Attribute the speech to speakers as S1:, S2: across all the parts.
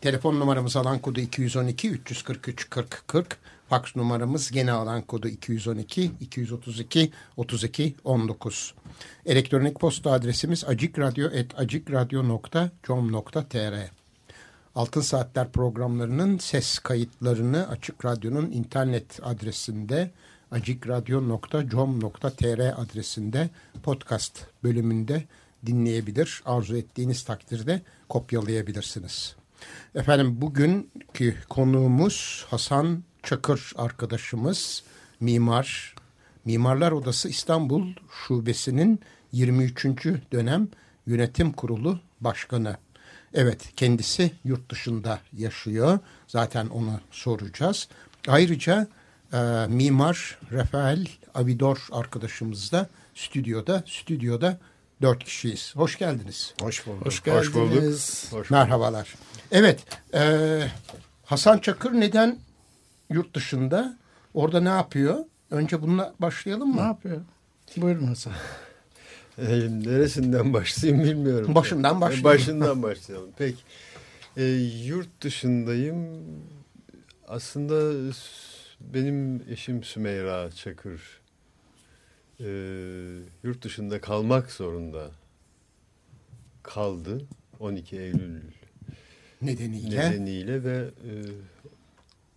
S1: Telefon numaramız alan kodu 212 343 40 40. Fax numaramız gene alan kodu 212 232 32 19. Elektronik posta adresimiz acikradyo.com.tr Altın Saatler programlarının ses kayıtlarını Açık Radyo'nun internet adresinde acikradyo.com.tr adresinde podcast bölümünde dinleyebilir. Arzu ettiğiniz takdirde kopyalayabilirsiniz. Efendim bugünkü konuğumuz Hasan Çakır arkadaşımız, mimar, Mimarlar Odası İstanbul Şubesi'nin 23. dönem yönetim kurulu başkanı. Evet kendisi yurt dışında yaşıyor. Zaten onu soracağız. Ayrıca e, mimar Rafael Avidor arkadaşımız da stüdyoda. Stüdyoda dört kişiyiz. Hoş geldiniz.
S2: Hoş bulduk.
S3: Hoş geldiniz. Hoş bulduk. Hoş.
S1: Merhabalar. Evet e, Hasan Çakır neden yurt dışında? Orada ne yapıyor? Önce bununla başlayalım mı?
S3: Ne yapıyor? Buyurun Hasan.
S2: E, neresinden başlayayım bilmiyorum.
S1: Başından başlayalım.
S2: Başından başlayalım. Peki. E, yurt dışındayım. Aslında benim eşim Sümeyra Çakır e, yurt dışında kalmak zorunda kaldı 12 Eylül
S1: nedeniyle,
S2: nedeniyle ve e,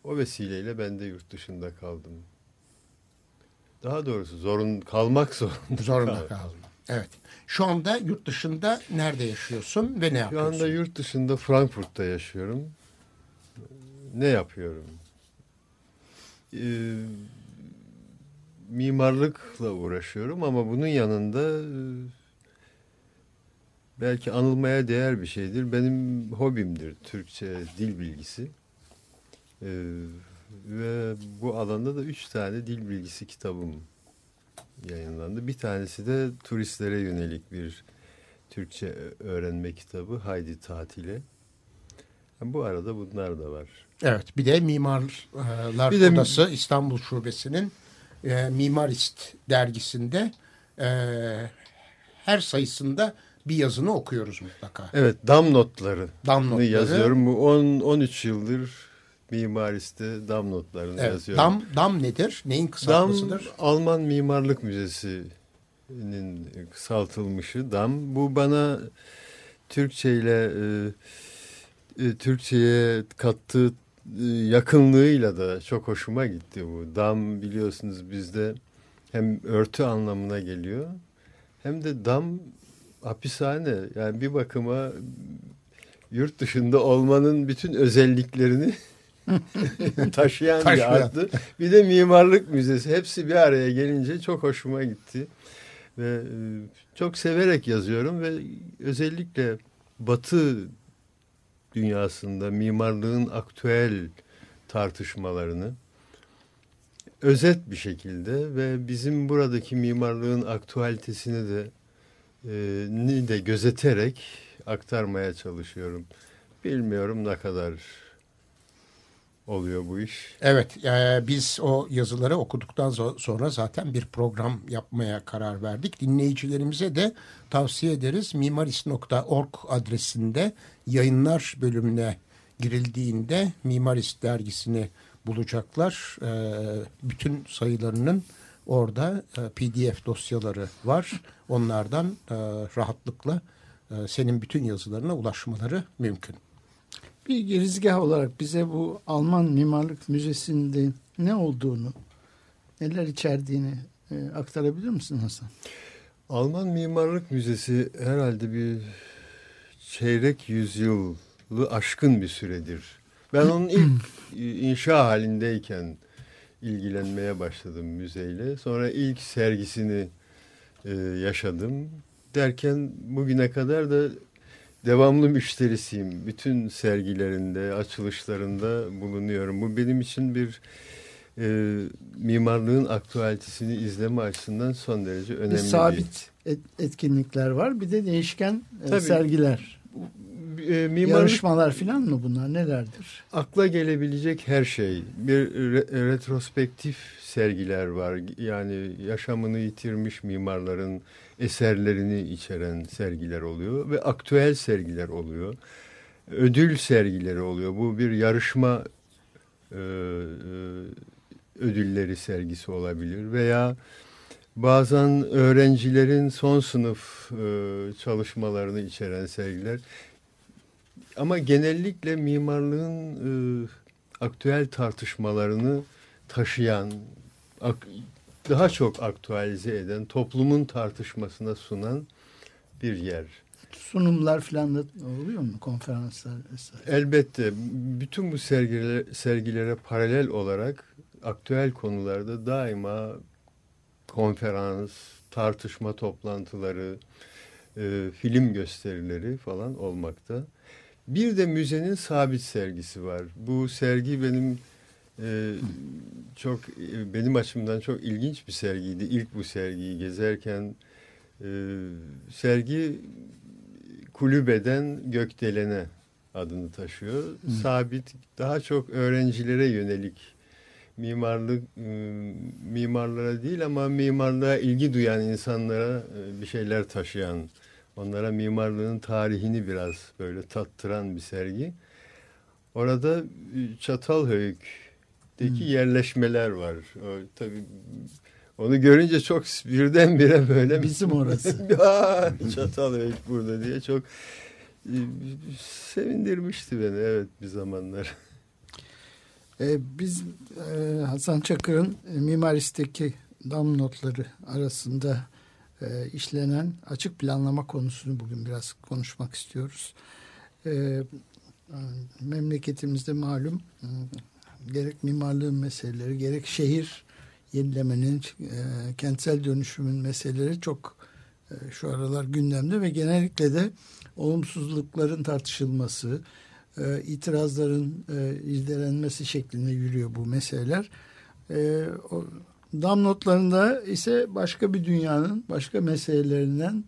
S2: o vesileyle ben de yurt dışında kaldım. Daha doğrusu zorun kalmak zorunda.
S1: Zorunda kaldım. Evet. Şu anda yurt dışında nerede yaşıyorsun ve ne yapıyorsun?
S2: Şu anda yurt dışında Frankfurt'ta yaşıyorum. Ne yapıyorum? Ee, mimarlıkla uğraşıyorum ama bunun yanında e, belki anılmaya değer bir şeydir. Benim hobimdir Türkçe dil bilgisi. Ee, ve bu alanda da üç tane dil bilgisi kitabım yayınlandı. Bir tanesi de turistlere yönelik bir Türkçe öğrenme kitabı Haydi Tatile. Bu arada bunlar da var.
S1: Evet bir de Mimarlar bir de, Odası İstanbul Şubesi'nin e, Mimarist dergisinde e, her sayısında bir yazını okuyoruz mutlaka.
S2: Evet dam notları. Dam notları. yazıyorum. Bu 10 13 yıldır mimariste dam notlarını evet, yazıyorum.
S1: Dam dam nedir? Neyin kısaltmasıdır?
S2: Dam Alman Mimarlık Müzesi'nin kısaltılmışı dam. Bu bana Türkçe ile e, e, Türkçe'ye kattığı yakınlığıyla da çok hoşuma gitti bu. Dam biliyorsunuz bizde hem örtü anlamına geliyor hem de dam hapishane. Yani bir bakıma yurt dışında olmanın bütün özelliklerini taşıyan bir adlı. Bir de mimarlık müzesi. Hepsi bir araya gelince çok hoşuma gitti. Ve e, çok severek yazıyorum ve özellikle Batı dünyasında mimarlığın aktüel tartışmalarını özet bir şekilde ve bizim buradaki mimarlığın aktüalitesini de e, ni de gözeterek aktarmaya çalışıyorum. Bilmiyorum ne kadar oluyor bu iş.
S1: Evet, e, biz o yazıları okuduktan sonra zaten bir program yapmaya karar verdik. Dinleyicilerimize de tavsiye ederiz. mimarist.org adresinde yayınlar bölümüne girildiğinde Mimarist dergisini bulacaklar. E, bütün sayılarının orada e, PDF dosyaları var. Onlardan e, rahatlıkla e, senin bütün yazılarına ulaşmaları mümkün
S3: bir girizgah olarak bize bu Alman Mimarlık Müzesi'nde ne olduğunu, neler içerdiğini e, aktarabilir misin Hasan?
S2: Alman Mimarlık Müzesi herhalde bir çeyrek yüzyılı aşkın bir süredir. Ben onun ilk inşa halindeyken ilgilenmeye başladım müzeyle. Sonra ilk sergisini e, yaşadım. Derken bugüne kadar da devamlı müşterisiyim. Bütün sergilerinde, açılışlarında bulunuyorum. Bu benim için bir e, mimarlığın aktüalitesini izleme açısından son derece önemli
S3: bir sabit et, etkinlikler var. Bir de değişken e,
S2: Tabii.
S3: sergiler.
S2: E, mimarlık
S3: Yarışmalar falan mı bunlar? Nelerdir?
S2: akla gelebilecek her şey. Bir re- retrospektif sergiler var. Yani yaşamını yitirmiş mimarların eserlerini içeren sergiler oluyor ve aktüel sergiler oluyor. Ödül sergileri oluyor. Bu bir yarışma e, e, ödülleri sergisi olabilir veya bazen öğrencilerin son sınıf e, çalışmalarını içeren sergiler. Ama genellikle mimarlığın e, aktüel tartışmalarını taşıyan, ak, daha çok aktüelize eden, toplumun tartışmasına sunan bir yer.
S3: Sunumlar falan da oluyor mu? Konferanslar vesaire.
S2: Elbette bütün bu sergilere, sergilere paralel olarak aktüel konularda daima konferans, tartışma toplantıları, e, film gösterileri falan olmakta. Bir de müzenin sabit sergisi var. Bu sergi benim e, çok e, benim açımdan çok ilginç bir sergiydi. İlk bu sergiyi gezerken e, sergi kulübeden gökdelene adını taşıyor.
S3: Hı.
S2: Sabit daha çok öğrencilere yönelik mimarlık e, mimarlara değil ama mimarlığa ilgi duyan insanlara e, bir şeyler taşıyan onlara mimarlığın tarihini biraz böyle tattıran bir sergi. Orada e, Çatalhöyük'teki
S3: Hmm.
S2: yerleşmeler var. O, tabii onu görünce çok birdenbire böyle
S3: Bizim orası.
S2: Aa, Çatalhöyük burada diye çok e, sevindirmişti beni evet bir zamanlar.
S3: Ee, biz e, Hasan Çakır'ın e, mimaristeki dam notları arasında e, işlenen açık planlama konusunu bugün biraz konuşmak istiyoruz. E, memleketimizde malum gerek mimarlığın meseleleri gerek şehir yenilemenin e, kentsel dönüşümün meseleleri çok e, şu aralar gündemde ve genellikle de olumsuzlukların tartışılması, e, itirazların e, irdelenmesi şeklinde yürüyor bu meseleler. Dam notlarında ise başka bir dünyanın başka meselelerinden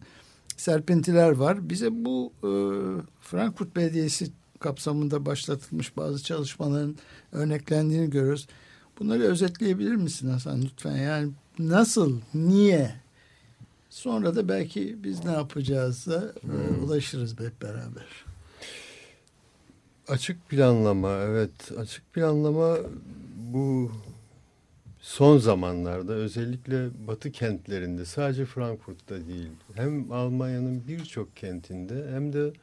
S3: serpintiler var. Bize bu e, Frankfurt Belediyesi kapsamında başlatılmış bazı çalışmaların örneklendiğini görüyoruz. Bunları özetleyebilir misin Hasan lütfen? Yani nasıl, niye? Sonra da belki biz ne yapacağızsa e, ulaşırız hep beraber.
S2: Açık planlama evet açık planlama bu son zamanlarda özellikle batı kentlerinde sadece Frankfurt'ta değil hem Almanya'nın birçok kentinde hem de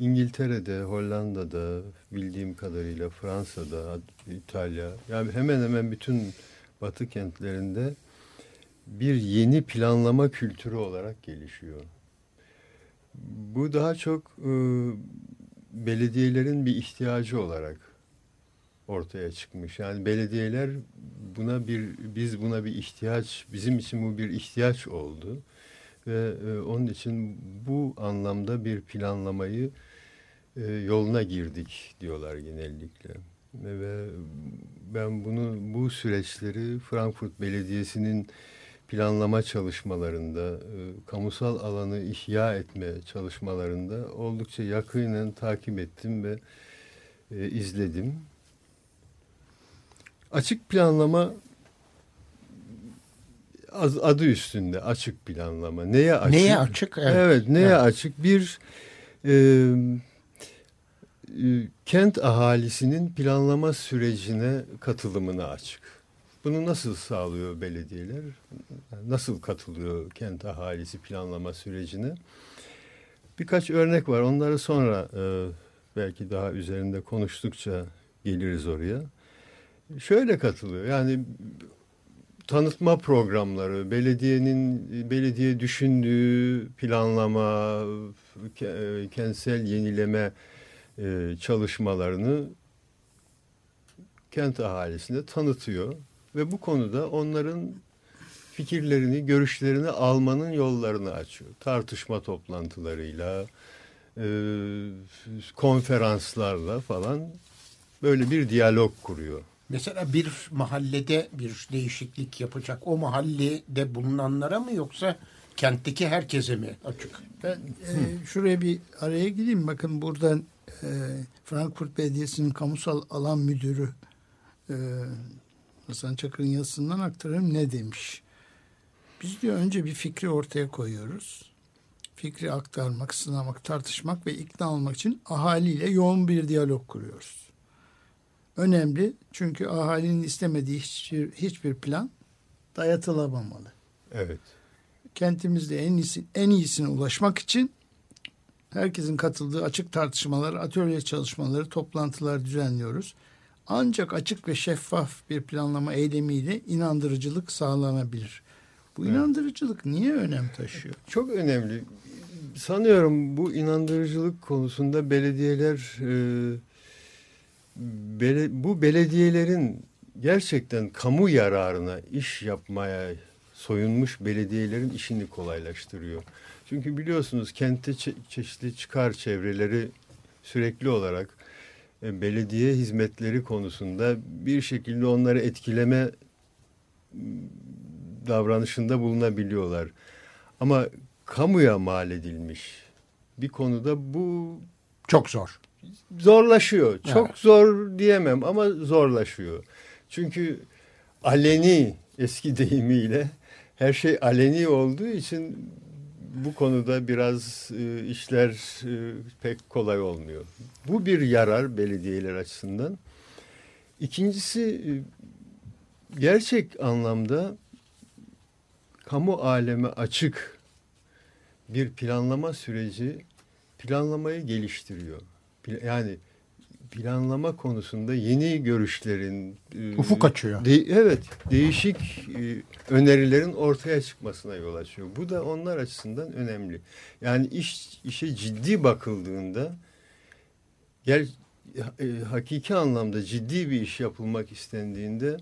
S2: İngiltere'de, Hollanda'da bildiğim kadarıyla Fransa'da, İtalya yani hemen hemen bütün batı kentlerinde bir yeni planlama kültürü olarak gelişiyor. Bu daha çok e, belediyelerin bir ihtiyacı olarak ortaya çıkmış. Yani belediyeler buna bir biz buna bir ihtiyaç bizim için bu bir ihtiyaç oldu ve e, onun için bu anlamda bir planlamayı yoluna girdik diyorlar genellikle. Ve ben bunu bu süreçleri Frankfurt Belediyesi'nin planlama çalışmalarında, e, kamusal alanı ihya etme çalışmalarında oldukça yakinen takip ettim ve e, izledim. Açık planlama adı üstünde açık planlama. Neye açık?
S1: Neye açık?
S2: Evet,
S1: Evet.
S2: neye
S1: Evet.
S2: açık? Bir e, e, kent ahalisinin planlama sürecine katılımına açık. Bunu nasıl sağlıyor belediyeler? Nasıl katılıyor kent ahalisi planlama sürecine? Birkaç örnek var. Onları sonra e, belki daha üzerinde konuştukça geliriz oraya. Şöyle katılıyor. Yani tanıtma programları, belediyenin belediye düşündüğü planlama, e, kentsel yenileme e, çalışmalarını kent ahalisine tanıtıyor ve bu konuda onların fikirlerini, görüşlerini almanın yollarını açıyor. Tartışma toplantılarıyla, e, konferanslarla falan böyle bir diyalog kuruyor.
S1: Mesela bir mahallede bir değişiklik yapacak o mahallede bulunanlara mı yoksa kentteki herkese mi açık?
S3: Ben e, şuraya bir araya gireyim. Bakın buradan e, Frankfurt Belediyesi'nin kamusal alan müdürü e, Hasan Çakır'ın yazısından aktarayım ne demiş. Biz diyor önce bir fikri ortaya koyuyoruz. Fikri aktarmak, sınamak, tartışmak ve ikna olmak için ahaliyle yoğun bir diyalog kuruyoruz. Önemli çünkü ahalinin istemediği hiçbir, hiçbir plan dayatılamamalı.
S2: Evet.
S3: Kentimizde en iyisi, en iyisine ulaşmak için herkesin katıldığı açık tartışmalar, atölye çalışmaları, toplantılar düzenliyoruz. Ancak açık ve şeffaf bir planlama eylemiyle inandırıcılık sağlanabilir. Bu
S2: Evet.
S3: inandırıcılık niye önem taşıyor?
S2: Çok önemli. Sanıyorum bu inandırıcılık konusunda belediyeler e, bele- bu belediyelerin gerçekten kamu yararına iş yapmaya soyunmuş belediyelerin işini kolaylaştırıyor. Çünkü biliyorsunuz kentte çe- çeşitli çıkar çevreleri sürekli olarak e, belediye hizmetleri konusunda bir şekilde onları etkileme davranışında bulunabiliyorlar. Ama kamuya mal edilmiş bir konuda bu
S1: Çok zor.
S2: zorlaşıyor. Çok
S1: Evet.
S2: zor diyemem ama zorlaşıyor. Çünkü aleni eski deyimiyle her şey aleni olduğu için bu konuda biraz e, işler e, pek kolay olmuyor. Bu bir yarar belediyeler açısından. İkincisi e, gerçek anlamda kamu aleme açık bir planlama süreci planlamayı geliştiriyor. Yani planlama konusunda yeni görüşlerin e,
S1: Ufuk açıyor.
S2: de- evet, değişik e, önerilerin ortaya çıkmasına yol açıyor. Bu da onlar açısından önemli. Yani iş işe ciddi bakıldığında gel e, hakiki anlamda ciddi bir iş yapılmak istendiğinde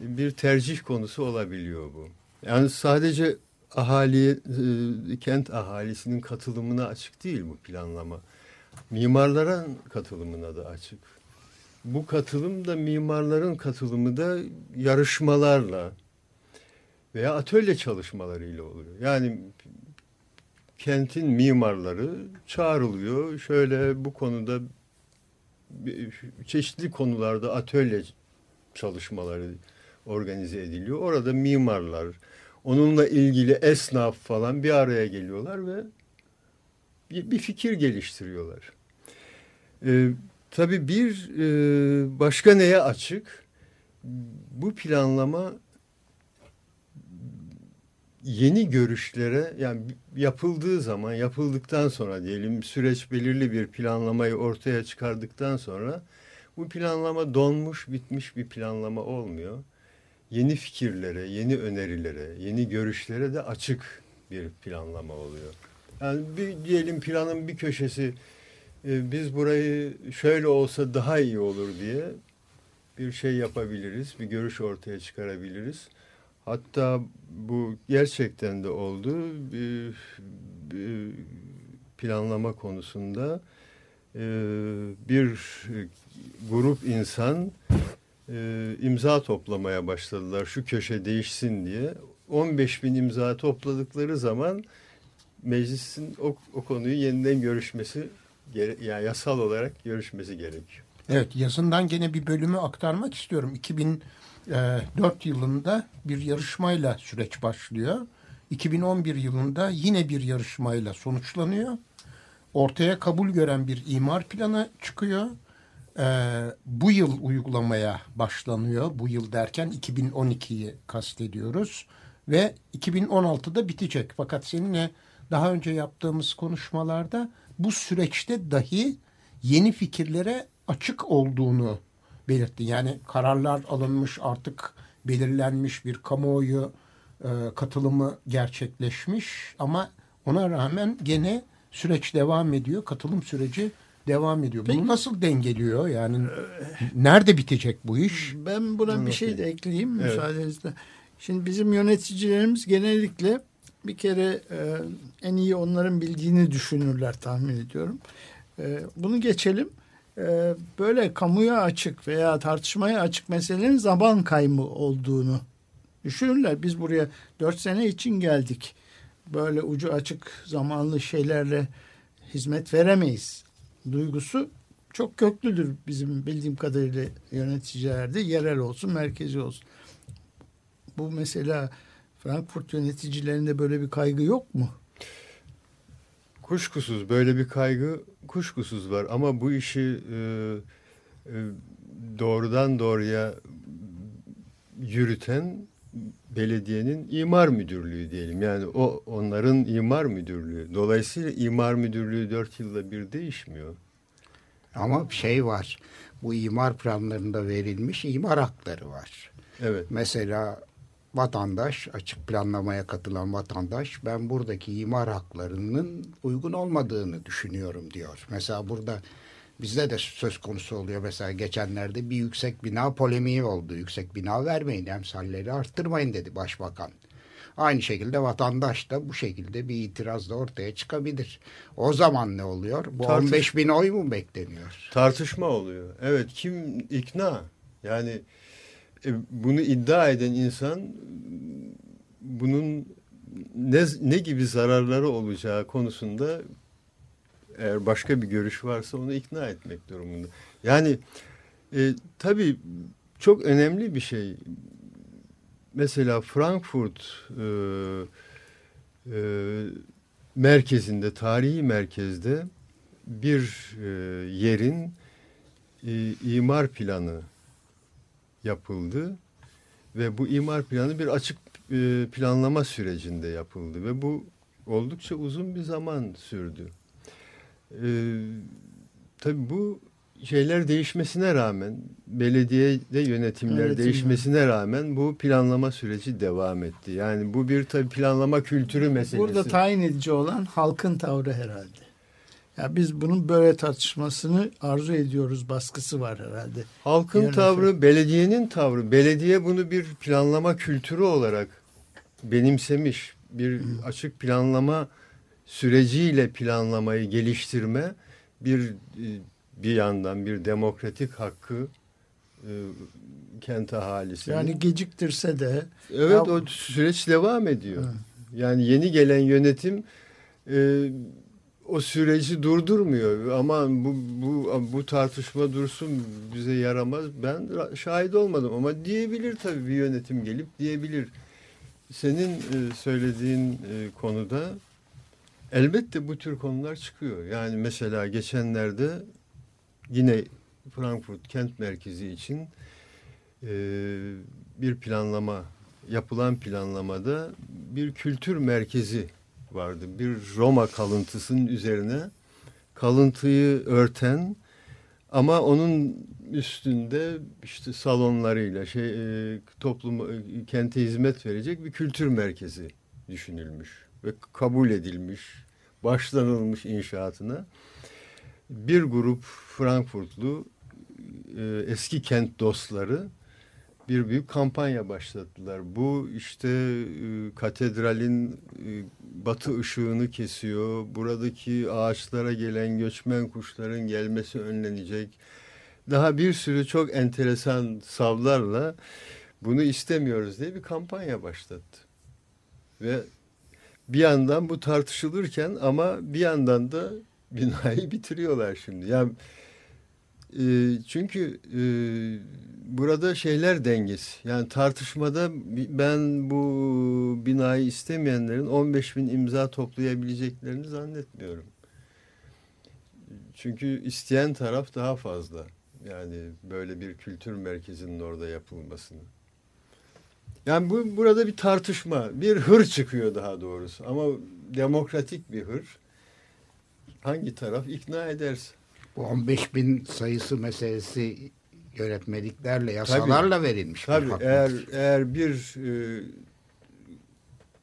S2: bir tercih konusu olabiliyor bu. Yani sadece ahali e, kent ahalisinin katılımına açık değil bu planlama. Mimarların katılımına da açık. Bu katılım da mimarların katılımı da yarışmalarla veya atölye çalışmalarıyla oluyor. Yani kentin mimarları çağrılıyor. Şöyle bu konuda çeşitli konularda atölye çalışmaları organize ediliyor. Orada mimarlar, onunla ilgili esnaf falan bir araya geliyorlar ve bir, fikir geliştiriyorlar. Ee, tabii bir e, başka neye açık? Bu planlama yeni görüşlere yani yapıldığı zaman yapıldıktan sonra diyelim süreç belirli bir planlamayı ortaya çıkardıktan sonra bu planlama donmuş bitmiş bir planlama olmuyor. Yeni fikirlere, yeni önerilere, yeni görüşlere de açık bir planlama oluyor. Yani bir diyelim planın bir köşesi e, biz burayı şöyle olsa daha iyi olur diye bir şey yapabiliriz, bir görüş ortaya çıkarabiliriz. Hatta bu gerçekten de oldu. Bir, bir planlama konusunda e, bir grup insan e, imza toplamaya başladılar şu köşe değişsin diye. 15 bin imza topladıkları zaman meclisin o, o konuyu yeniden görüşmesi gere, yani yasal olarak görüşmesi gerekiyor.
S1: Evet yazından gene bir bölümü aktarmak istiyorum. 2004 yılında bir yarışmayla süreç başlıyor. 2011 yılında yine bir yarışmayla sonuçlanıyor. Ortaya kabul gören bir imar planı çıkıyor. Ee, bu yıl uygulamaya başlanıyor. Bu yıl derken 2012'yi kastediyoruz. Ve 2016'da bitecek. Fakat seninle daha önce yaptığımız konuşmalarda bu süreçte dahi yeni fikirlere açık olduğunu belirtti. Yani kararlar alınmış artık belirlenmiş bir kamuoyu e, katılımı gerçekleşmiş ama ona rağmen gene süreç devam ediyor. Katılım süreci devam ediyor. Bunu nasıl dengeliyor? Yani nerede bitecek bu iş?
S3: Ben buna bir şey de ekleyeyim
S2: Evet.
S3: müsaadenizle. Şimdi bizim yöneticilerimiz genellikle bir kere e, en iyi onların bildiğini düşünürler tahmin ediyorum. E, bunu geçelim. E, böyle kamuya açık veya tartışmaya açık meselelerin zaman kaybı olduğunu düşünürler. Biz buraya dört sene için geldik. Böyle ucu açık zamanlı şeylerle hizmet veremeyiz. Duygusu çok köklüdür bizim bildiğim kadarıyla yöneticilerde yerel olsun merkezi olsun. Bu mesela Frankfurt yöneticilerinde böyle bir kaygı yok mu?
S2: Kuşkusuz böyle bir kaygı kuşkusuz var ama bu işi e, e, doğrudan doğruya yürüten belediyenin imar müdürlüğü diyelim. Yani o onların imar müdürlüğü. Dolayısıyla imar müdürlüğü dört yılda bir değişmiyor.
S1: Ama bir şey var. Bu imar planlarında verilmiş imar hakları var.
S2: Evet.
S1: Mesela vatandaş, açık planlamaya katılan vatandaş ben buradaki imar haklarının uygun olmadığını düşünüyorum diyor. Mesela burada bizde de söz konusu oluyor. Mesela geçenlerde bir yüksek bina polemiği oldu. Yüksek bina vermeyin, emsalleri arttırmayın dedi başbakan. Aynı şekilde vatandaş da bu şekilde bir itiraz da ortaya çıkabilir. O zaman ne oluyor? Bu Tartış 15 bin oy mu bekleniyor?
S2: Tartışma oluyor. Evet kim ikna? Yani e, bunu iddia eden insan bunun ne, ne gibi zararları olacağı konusunda eğer başka bir görüş varsa onu ikna etmek durumunda. Yani e, tabii çok önemli bir şey. Mesela Frankfurt e, e, merkezinde, tarihi merkezde bir e, yerin e, imar planı yapıldı ve bu imar planı bir açık e, planlama sürecinde yapıldı ve bu oldukça uzun bir zaman sürdü. E, tabii bu şeyler değişmesine rağmen belediyede yönetimler Öğretim değişmesine rağmen bu planlama süreci devam etti. Yani bu bir tabii planlama kültürü meselesi.
S3: Burada tayin edici olan halkın tavrı herhalde. Ya biz bunun böyle tartışmasını arzu ediyoruz baskısı var herhalde.
S2: Halkın Yarın tavrı, belediyenin tavrı. Belediye bunu bir planlama kültürü olarak benimsemiş. Bir hmm. açık planlama süreciyle planlamayı geliştirme bir e, bir yandan bir demokratik hakkı e, kent ahalisinin.
S3: Yani geciktirse de.
S2: Evet ya, o süreç devam ediyor. Hı. Yani yeni gelen yönetim e, o süreci durdurmuyor. Aman bu, bu, bu tartışma dursun bize yaramaz. Ben şahit olmadım ama diyebilir tabii bir yönetim gelip diyebilir. Senin e, söylediğin e, konuda elbette bu tür konular çıkıyor. Yani mesela geçenlerde yine Frankfurt kent merkezi için e, bir planlama yapılan planlamada bir kültür merkezi vardı. Bir Roma kalıntısının üzerine kalıntıyı örten ama onun üstünde işte salonlarıyla şey e, toplum e, kente hizmet verecek bir kültür merkezi düşünülmüş ve kabul edilmiş, başlanılmış inşaatına. Bir grup Frankfurtlu e, eski kent dostları bir büyük kampanya başlattılar. Bu işte e, katedralin e, batı ışığını kesiyor. Buradaki ağaçlara gelen göçmen kuşların gelmesi önlenecek. Daha bir sürü çok enteresan savlarla bunu istemiyoruz diye bir kampanya başlattı. Ve bir yandan bu tartışılırken ama bir yandan da binayı bitiriyorlar şimdi. Yani e, çünkü e, burada şeyler dengesi. Yani tartışmada ben bu binayı istemeyenlerin 15 bin imza toplayabileceklerini zannetmiyorum. Çünkü isteyen taraf daha fazla. Yani böyle bir kültür merkezinin orada yapılmasını. Yani bu burada bir tartışma, bir hır çıkıyor daha doğrusu. Ama demokratik bir hır. Hangi taraf ikna ederse.
S1: Bu 15 bin sayısı meselesi yönetmeliklerle, yasalarla tabii, verilmiş
S2: tabii. Eğer, eğer bir e,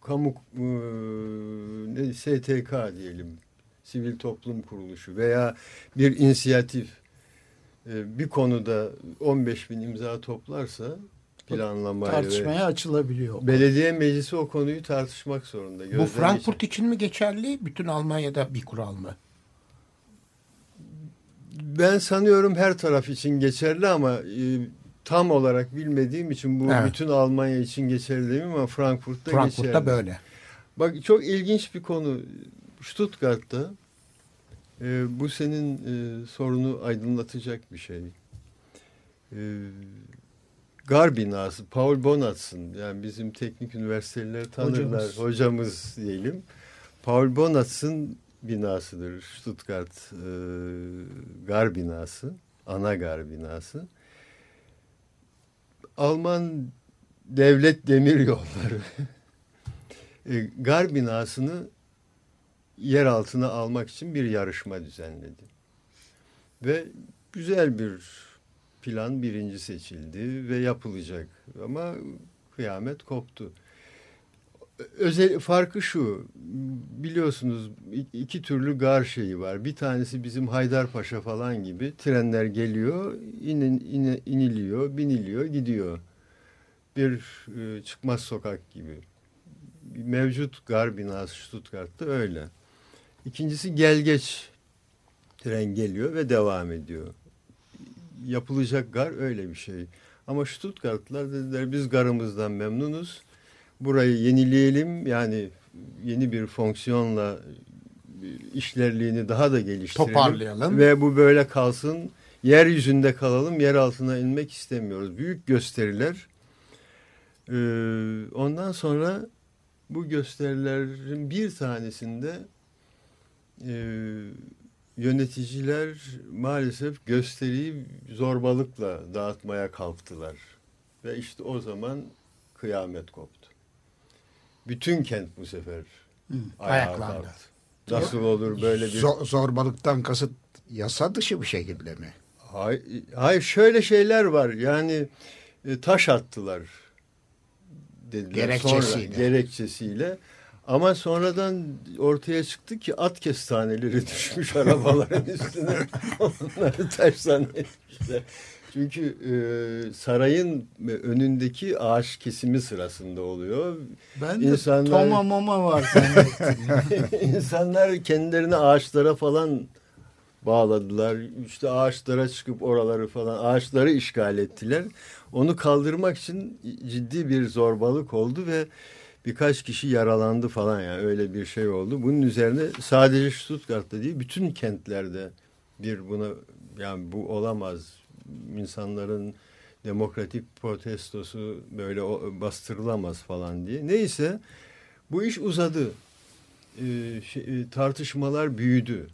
S2: kamu e, ne, STK diyelim, sivil toplum kuruluşu veya bir inisiyatif e, bir konuda 15 bin imza toplarsa planlamayı.
S3: Tartışmaya ve açılabiliyor.
S2: Belediye meclisi o konuyu tartışmak zorunda.
S1: Bu Frankfurt geçer. için mi geçerli? Bütün Almanya'da bir kural mı?
S2: Ben sanıyorum her taraf için geçerli ama e, tam olarak bilmediğim için bu evet. bütün Almanya için geçerli değil mi ama Frankfurt'ta,
S1: Frankfurt'ta
S2: geçerli.
S1: Frankfurt'ta böyle.
S2: Bak çok ilginç bir konu. Stuttgart'ta e, bu senin e, sorunu aydınlatacak bir şey. E, Gar binası, Paul Bonatz'ın yani bizim teknik üniversiteleri tanırlar, hocamız, hocamız diyelim. Paul Bonatz'ın binasıdır Stuttgart e, Gar binası, ana Gar binası. Alman devlet demir yolları e, Gar binasını yer altına almak için bir yarışma düzenledi. Ve güzel bir plan birinci seçildi ve yapılacak ama kıyamet koptu. Özel farkı şu biliyorsunuz iki türlü gar şeyi var. Bir tanesi bizim Haydarpaşa falan gibi trenler geliyor, inin, ine, iniliyor, biniliyor, gidiyor. Bir e, çıkmaz sokak gibi. Mevcut gar binası Stuttgart'ta öyle. İkincisi gelgeç tren geliyor ve devam ediyor. Yapılacak gar öyle bir şey. Ama Stuttgartlılar dediler biz garımızdan memnunuz. Burayı yenileyelim yani yeni bir fonksiyonla işlerliğini daha da geliştirelim.
S1: Toparlayalım.
S2: Ve bu böyle kalsın. Yeryüzünde kalalım. Yer altına inmek istemiyoruz. Büyük gösteriler. Ee, ondan sonra bu gösterilerin bir tanesinde e, yöneticiler maalesef gösteriyi zorbalıkla dağıtmaya kalktılar. Ve işte o zaman kıyamet koptu. Bütün kent bu sefer
S1: Hı, ayaklandı.
S2: Nasıl olur böyle bir...
S1: Zor, zorbalıktan kasıt yasa dışı bir şekilde mi?
S2: Hayır, hayır şöyle şeyler var. Yani e, taş attılar dediler.
S1: Gerekçesiyle.
S2: Sonra, gerekçesiyle. Ama sonradan ortaya çıktı ki at kestaneleri düşmüş arabaların üstüne. Onları taş zannetmişler. Çünkü e, sarayın önündeki ağaç kesimi sırasında oluyor.
S3: Ben de İnsanlar, Toma Moma var.
S2: İnsanlar kendilerini ağaçlara falan bağladılar. İşte ağaçlara çıkıp oraları falan ağaçları işgal ettiler. Onu kaldırmak için ciddi bir zorbalık oldu ve birkaç kişi yaralandı falan yani öyle bir şey oldu. Bunun üzerine sadece Stuttgart'ta değil bütün kentlerde bir buna yani bu olamaz. İnsanların demokratik protestosu böyle bastırılamaz falan diye. Neyse bu iş uzadı. Ee, şey, tartışmalar büyüdü.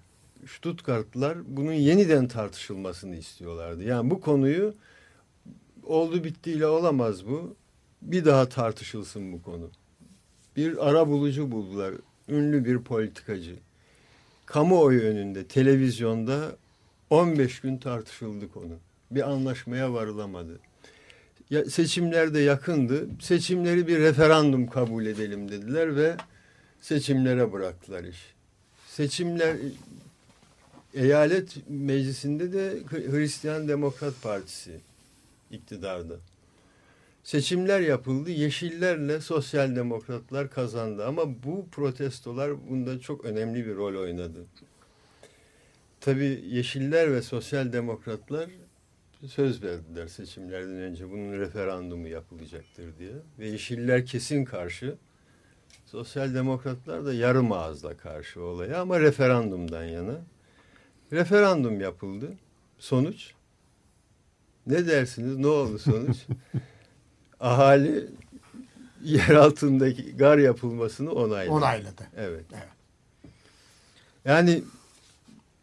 S2: Stuttgartlılar bunun yeniden tartışılmasını istiyorlardı. Yani bu konuyu oldu bittiyle olamaz bu. Bir daha tartışılsın bu konu bir ara bulucu buldular. Ünlü bir politikacı. Kamuoyu önünde, televizyonda 15 gün tartışıldı konu. Bir anlaşmaya varılamadı. Ya, seçimler de yakındı. Seçimleri bir referandum kabul edelim dediler ve seçimlere bıraktılar iş. Seçimler eyalet meclisinde de Hristiyan Demokrat Partisi iktidarda. Seçimler yapıldı. Yeşillerle sosyal demokratlar kazandı. Ama bu protestolar bunda çok önemli bir rol oynadı. Tabii Yeşiller ve sosyal demokratlar söz verdiler seçimlerden önce bunun referandumu yapılacaktır diye. Ve Yeşiller kesin karşı. Sosyal demokratlar da yarım ağızla karşı olaya ama referandumdan yana. Referandum yapıldı. Sonuç? Ne dersiniz? Ne oldu sonuç? ahali yer altındaki gar yapılmasını onayladı.
S1: Onayladı.
S2: Evet. evet. Yani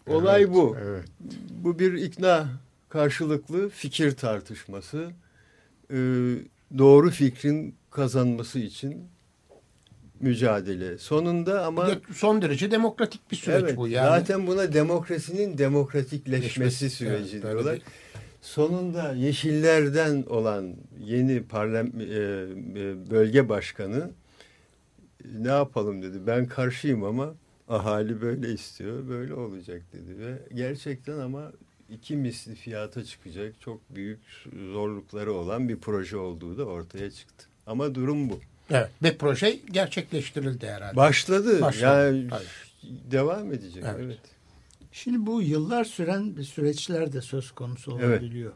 S2: olay evet, bu. Evet. Bu bir ikna karşılıklı fikir tartışması. Ee, doğru fikrin kazanması için mücadele. Sonunda ama
S1: son derece demokratik bir süreç
S2: evet,
S1: bu yani.
S2: Zaten buna demokrasinin demokratikleşmesi Leşmesi, süreci evet, diyorlar sonunda Yeşillerden olan yeni parlam e, e, bölge başkanı ne yapalım dedi. Ben karşıyım ama ahali böyle istiyor, böyle olacak dedi ve gerçekten ama iki misli fiyata çıkacak çok büyük zorlukları olan bir proje olduğu da ortaya çıktı. Ama durum bu.
S1: Evet. Ve proje gerçekleştirildi herhalde.
S2: Başladı.
S1: Başladı,
S2: Yani
S1: tabii.
S2: devam edecek.
S1: Evet.
S2: Evet.
S3: Şimdi bu yıllar süren bir süreçler de söz konusu olabiliyor.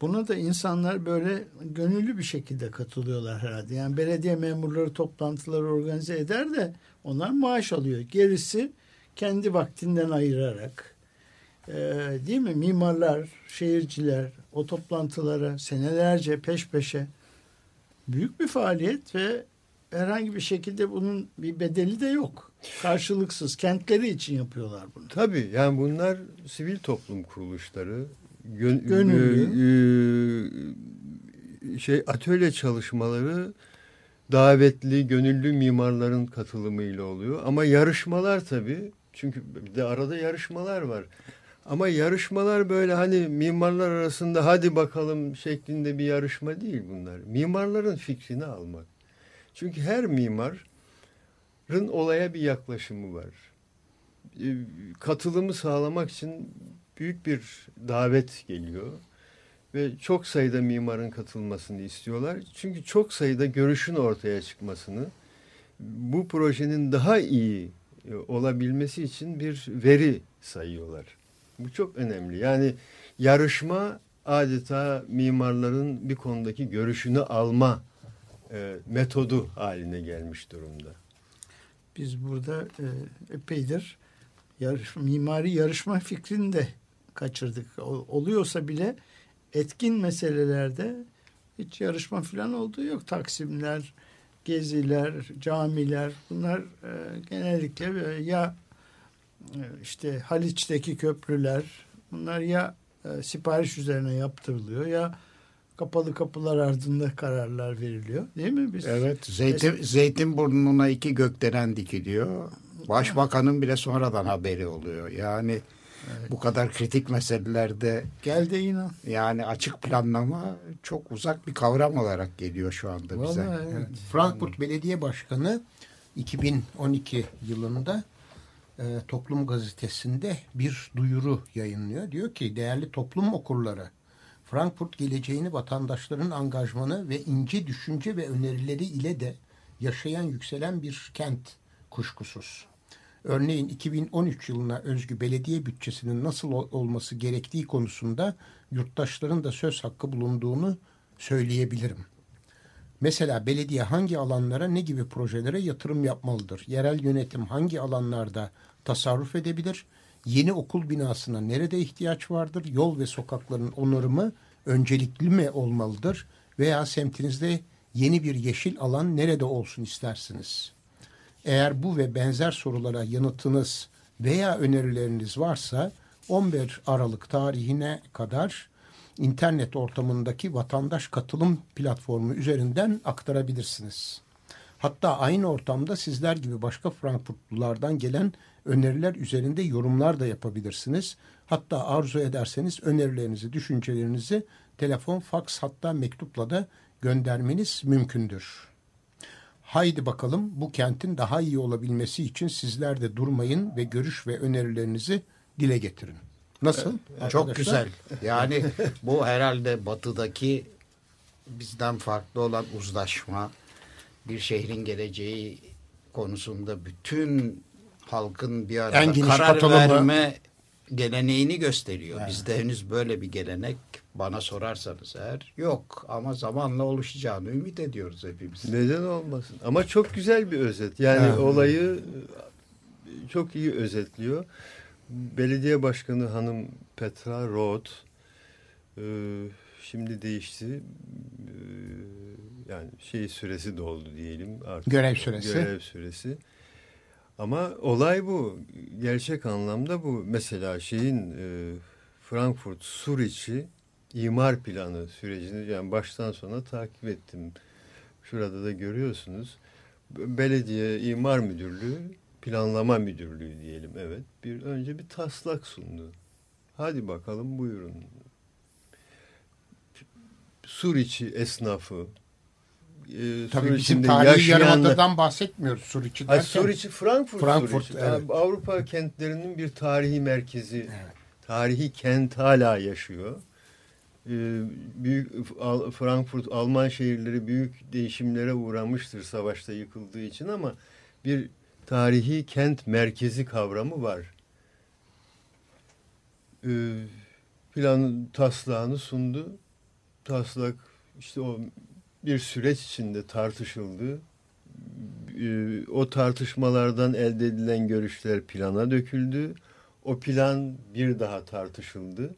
S3: Buna da insanlar böyle gönüllü bir şekilde katılıyorlar herhalde. Yani belediye memurları toplantıları organize eder de onlar maaş alıyor. Gerisi kendi vaktinden ayırarak e, değil mi mimarlar, şehirciler o toplantılara senelerce peş peşe büyük bir faaliyet ve herhangi bir şekilde bunun bir bedeli de yok. Karşılıksız kentleri için yapıyorlar bunu.
S2: Tabii yani bunlar sivil toplum kuruluşları gön-
S3: Gönüllü.
S2: e, e, şey atölye çalışmaları davetli gönüllü mimarların katılımıyla oluyor ama yarışmalar tabii çünkü bir de arada yarışmalar var. Ama yarışmalar böyle hani mimarlar arasında hadi bakalım şeklinde bir yarışma değil bunlar. Mimarların fikrini almak. Çünkü her mimarın olaya bir yaklaşımı var. E, Katılımı sağlamak için büyük bir davet geliyor ve çok sayıda mimarın katılmasını istiyorlar. Çünkü çok sayıda görüşün ortaya çıkmasını, bu projenin daha iyi e, olabilmesi için bir veri sayıyorlar. Bu çok önemli. Yani yarışma adeta mimarların bir konudaki görüşünü alma e, metodu haline gelmiş durumda.
S3: Biz burada e, epeydir yarış, mimari yarışma fikrini de kaçırdık. O- oluyorsa bile etkin meselelerde hiç yarışma falan olduğu yok. Taksimler, geziler, camiler bunlar e, genellikle e, ya işte Haliç'teki köprüler bunlar ya e, sipariş üzerine yaptırılıyor ya kapalı kapılar ardında kararlar veriliyor. Değil mi? Biz
S4: Evet, zeytin, Zeytinburnu'na iki gökdelen dikiliyor. Başbakanın bile sonradan haberi oluyor. Yani bu kadar kritik meselelerde
S3: Gel de inan.
S4: yani açık planlama çok uzak bir kavram olarak geliyor şu anda bize.
S3: Vallahi evet.
S1: Frankfurt Belediye Başkanı 2012 yılında e, Toplum Gazetesi'nde bir duyuru yayınlıyor. Diyor ki değerli toplum okurları Frankfurt geleceğini vatandaşların angajmanı ve ince düşünce ve önerileri ile de yaşayan yükselen bir kent kuşkusuz. Örneğin 2013 yılına özgü belediye bütçesinin nasıl ol- olması gerektiği konusunda yurttaşların da söz hakkı bulunduğunu söyleyebilirim. Mesela belediye hangi alanlara ne gibi projelere yatırım yapmalıdır? Yerel yönetim hangi alanlarda tasarruf edebilir? Yeni okul binasına nerede ihtiyaç vardır? Yol ve sokakların onarımı öncelikli mi olmalıdır? Veya semtinizde yeni bir yeşil alan nerede olsun istersiniz? Eğer bu ve benzer sorulara yanıtınız veya önerileriniz varsa 11 Aralık tarihine kadar internet ortamındaki vatandaş katılım platformu üzerinden aktarabilirsiniz. Hatta aynı ortamda sizler gibi başka Frankfurtlulardan gelen öneriler üzerinde yorumlar da yapabilirsiniz. Hatta arzu ederseniz önerilerinizi, düşüncelerinizi telefon, faks hatta mektupla da göndermeniz mümkündür. Haydi bakalım bu kentin daha iyi olabilmesi için sizler de durmayın ve görüş ve önerilerinizi dile getirin. Nasıl?
S4: Çok
S1: arkadaşlar?
S4: güzel. Yani bu herhalde batıdaki bizden farklı olan uzlaşma, bir şehrin geleceği konusunda bütün halkın bir
S1: En
S4: arada
S1: geniş
S4: karar
S1: katılımı.
S4: verme geleneğini gösteriyor. Bizde henüz böyle bir gelenek bana sorarsanız eğer yok ama zamanla oluşacağını ümit ediyoruz hepimiz.
S2: Neden olmasın? Ama çok güzel bir özet. Yani
S1: Evet.
S2: olayı çok iyi özetliyor. Belediye Başkanı Hanım Petra Roth e, şimdi değişti. E, Yani şey süresi doldu diyelim artık.
S1: Görev süresi.
S2: Görev süresi. Ama olay bu. Gerçek anlamda bu. Mesela şeyin e, Frankfurt Suriçi imar planı sürecini yani baştan sona takip ettim. Şurada da görüyorsunuz. Belediye İmar Müdürlüğü, Planlama Müdürlüğü diyelim evet. Bir önce bir taslak sundu. Hadi bakalım buyurun. Suriçi esnafı, e,
S1: Tabii bizim tarihi yarımadadan bahsetmiyoruz Suriçi
S2: Ay,
S1: derken.
S2: Suriçi Frankfurt,
S1: Frankfurt,
S2: Suriçi.
S1: evet.
S2: Yani Avrupa kentlerinin bir tarihi merkezi
S1: Evet.
S2: tarihi kent hala yaşıyor. Ee, büyük Frankfurt Alman şehirleri büyük değişimlere uğramıştır savaşta yıkıldığı için ama bir tarihi kent merkezi kavramı var. Ee, plan taslağını sundu. Taslak işte o bir süreç içinde tartışıldı. Ee, o tartışmalardan elde edilen görüşler plana döküldü. O plan bir daha tartışıldı.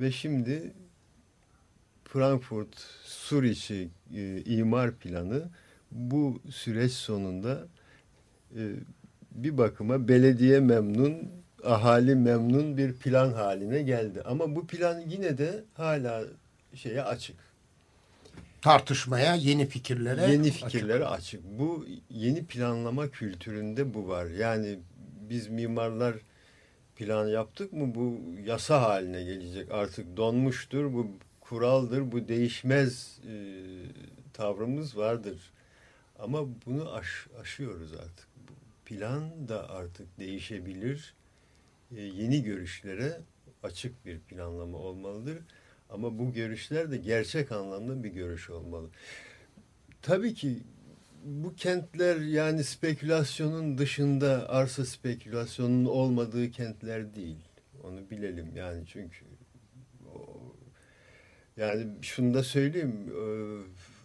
S2: Ve şimdi Frankfurt Suriçi e, imar planı bu süreç sonunda e, bir bakıma belediye memnun, ahali memnun bir plan haline geldi. Ama bu plan yine de hala şeye açık.
S1: Tartışmaya, yeni fikirlere
S2: yeni fikirlere açık. açık. Bu yeni planlama kültüründe bu var. Yani biz mimarlar plan yaptık mı bu yasa haline gelecek. Artık donmuştur, bu kuraldır, bu değişmez e, tavrımız vardır. Ama bunu aş, aşıyoruz artık. Plan da artık değişebilir. E, yeni görüşlere açık bir planlama olmalıdır. Ama bu görüşler de gerçek anlamda bir görüş olmalı. Tabii ki bu kentler yani spekülasyonun dışında arsa spekülasyonun olmadığı kentler değil. Onu bilelim yani çünkü yani şunu da söyleyeyim e,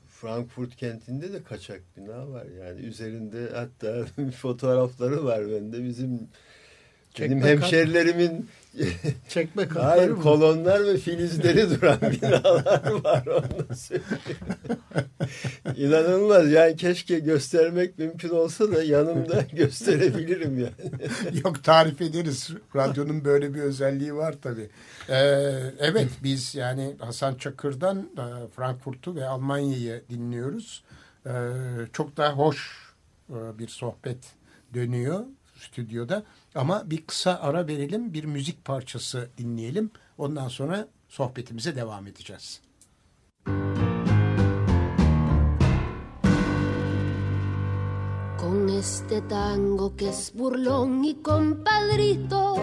S2: Frankfurt kentinde de kaçak bina var yani üzerinde hatta fotoğrafları var bende bizim benim hemşerilerimin
S3: Çekme
S2: Hayır mı? kolonlar ve filizleri duran binalar var onu İnanılmaz yani keşke göstermek mümkün olsa da yanımda gösterebilirim yani.
S1: Yok tarif ederiz. Radyonun böyle bir özelliği var tabii. Ee, evet biz yani Hasan Çakır'dan e, Frankfurt'u ve Almanya'yı dinliyoruz. Ee, çok da hoş e, bir sohbet dönüyor stüdyoda. Ama bir kısa ara verelim, bir müzik parçası dinleyelim. Ondan sonra sohbetimize devam edeceğiz.
S5: Con este tango que es burlón y compadrito,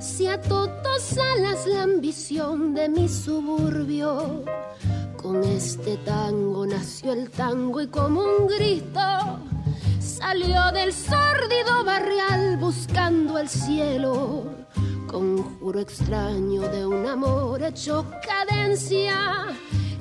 S5: si a todos alas la ambición de mi suburbio. Con este tango nació el tango y como un grito Salió del sórdido barrial buscando el cielo. Conjuro extraño de un amor hecho cadencia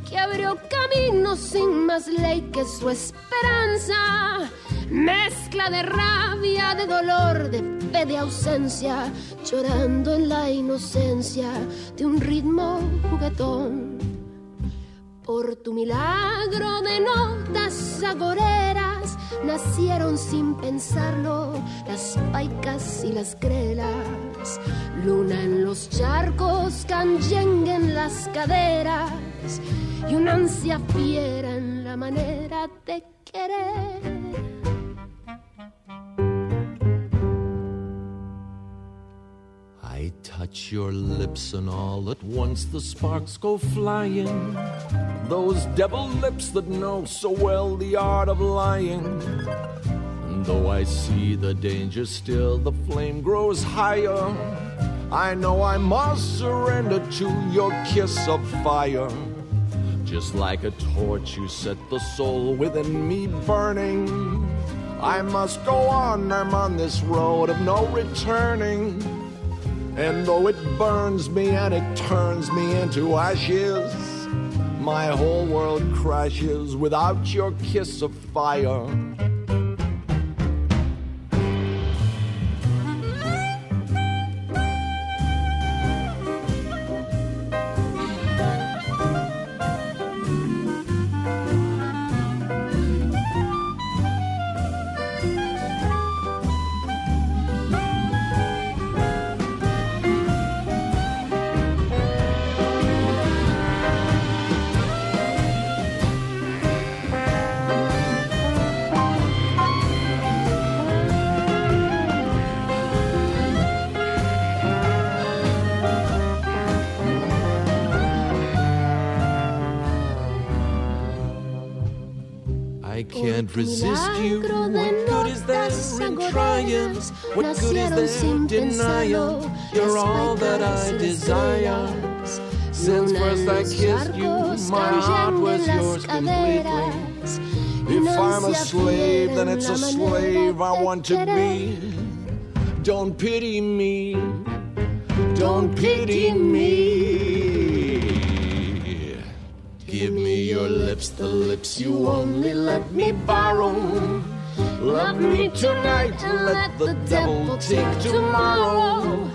S5: que abrió camino sin más ley que su esperanza. Mezcla de rabia, de dolor, de fe, de ausencia, llorando en la inocencia de un ritmo juguetón. Por tu milagro de notas agoreras nacieron sin pensarlo las paicas y las grelas. Luna en los charcos, canyengue en las caderas y una ansia fiera en la manera de querer.
S6: I touch your lips and all at once the sparks go flying. Those devil lips that know so well the art of lying. And though I see the danger still, the flame grows higher. I know I must surrender to your kiss of fire. Just like a torch, you set the soul within me burning. I must go on, I'm on this road of no returning. And though it burns me and it turns me into ashes, my whole world crashes without your kiss of fire. Can't resist you. What good is there in trying? What good is there in denying? You're all that I desire. Since first I kissed you, my heart was yours completely. If I'm a slave, then it's a slave I want to be. Don't pity me. Don't pity me. Lips, the lips you only let me borrow. Love me tonight let the devil take tomorrow.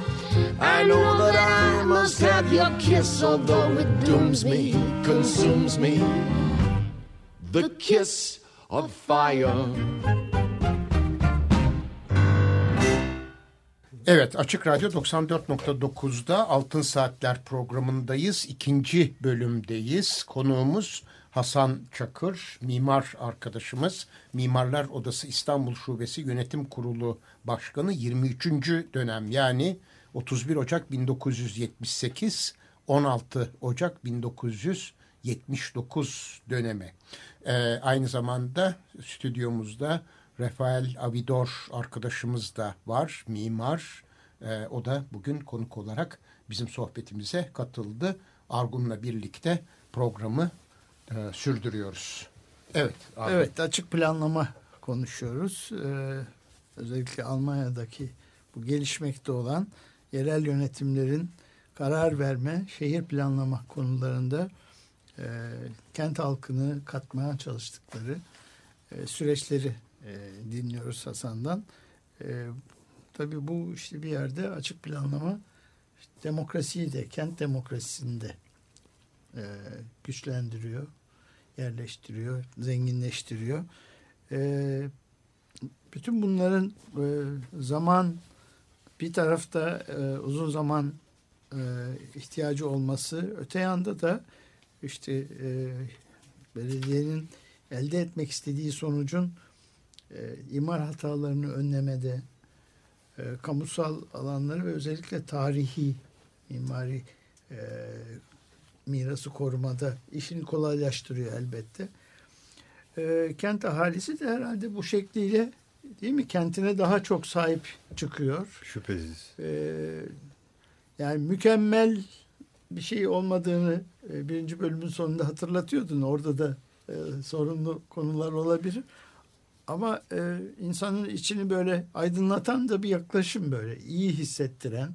S6: I know that I must have your kiss, although it dooms me, consumes me. The kiss of fire.
S1: Evet Açık Radyo 94.9'da Altın Saatler programındayız. İkinci bölümdeyiz. Konuğumuz Hasan Çakır, mimar arkadaşımız. Mimarlar Odası İstanbul Şubesi Yönetim Kurulu Başkanı 23. dönem yani 31 Ocak 1978 16 Ocak 1979 dönemi. Ee, aynı zamanda stüdyomuzda Rafael Avidor arkadaşımız da var, mimar. Ee, o da bugün konuk olarak bizim sohbetimize katıldı. Argun'la birlikte programı e, sürdürüyoruz. Evet. Argun.
S3: Evet açık planlama konuşuyoruz. Ee, özellikle Almanya'daki bu gelişmekte olan yerel yönetimlerin karar verme, şehir planlama konularında e, kent halkını katmaya çalıştıkları e, süreçleri e, dinliyoruz Hasan'dan. E, tabii bu işte bir yerde açık planlama işte demokrasiyi de kent demokrasisini de e, güçlendiriyor, yerleştiriyor, zenginleştiriyor. E, bütün bunların e, zaman bir tarafta e, uzun zaman e, ihtiyacı olması, öte yanda da işte e, belediyenin elde etmek istediği sonucun e, imar hatalarını önlemede, e, kamusal alanları ve özellikle tarihi mimari e, mirası korumada işini kolaylaştırıyor elbette. E, kent ahalisi de herhalde bu şekliyle değil mi kentine daha çok sahip çıkıyor.
S2: Şüphesiz.
S3: E, yani mükemmel bir şey olmadığını e, birinci bölümün sonunda hatırlatıyordun. Orada da e, sorunlu konular olabilir. Ama e, insanın içini böyle aydınlatan da bir yaklaşım böyle iyi hissettiren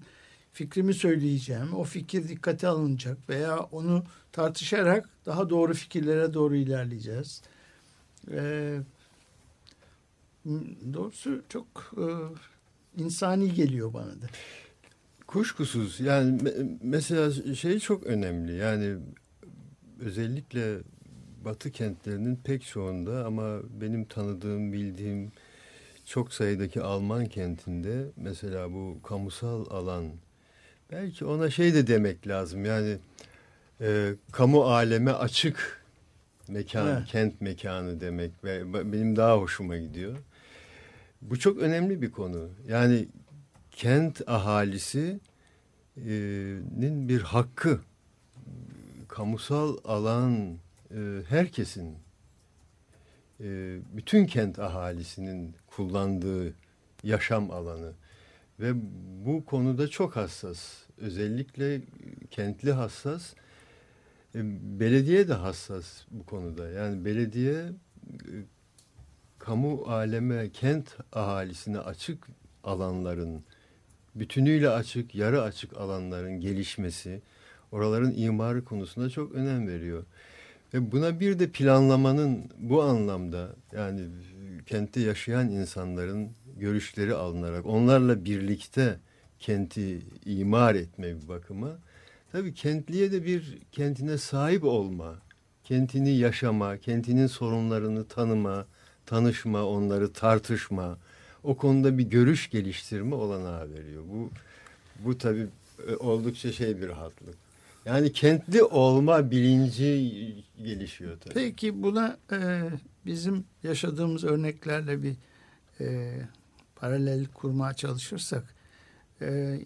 S3: fikrimi söyleyeceğim. O fikir dikkate alınacak veya onu tartışarak daha doğru fikirlere doğru ilerleyeceğiz. E, doğrusu çok e, insani geliyor bana da.
S2: Kuşkusuz yani me- mesela şey çok önemli yani özellikle Batı kentlerinin pek çoğunda ama benim tanıdığım bildiğim çok sayıdaki Alman kentinde mesela bu kamusal alan belki ona şey de demek lazım yani e, kamu aleme açık mekan
S3: Evet.
S2: kent mekanı demek ve benim daha hoşuma gidiyor. Bu çok önemli bir konu. Yani kent ahalisi e, bir hakkı kamusal alan e, herkesin e, bütün kent ahalisinin kullandığı yaşam alanı ve bu konuda çok hassas özellikle kentli hassas e, belediye de hassas bu konuda yani belediye e, kamu aleme kent ahalisine açık alanların bütünüyle açık, yarı açık alanların gelişmesi, oraların imarı konusunda çok önem veriyor. Ve buna bir de planlamanın bu anlamda yani kentte yaşayan insanların görüşleri alınarak onlarla birlikte kenti imar etme bir bakıma tabii kentliye de bir kentine sahip olma, kentini yaşama, kentinin sorunlarını tanıma, tanışma, onları tartışma, o konuda bir görüş geliştirme olanağı veriyor. Bu bu tabii e, oldukça şey bir rahatlık. Yani kentli olma bilinci gelişiyor tabii.
S3: Peki buna e, bizim yaşadığımız örneklerle bir e, paralel kurmaya çalışırsak e,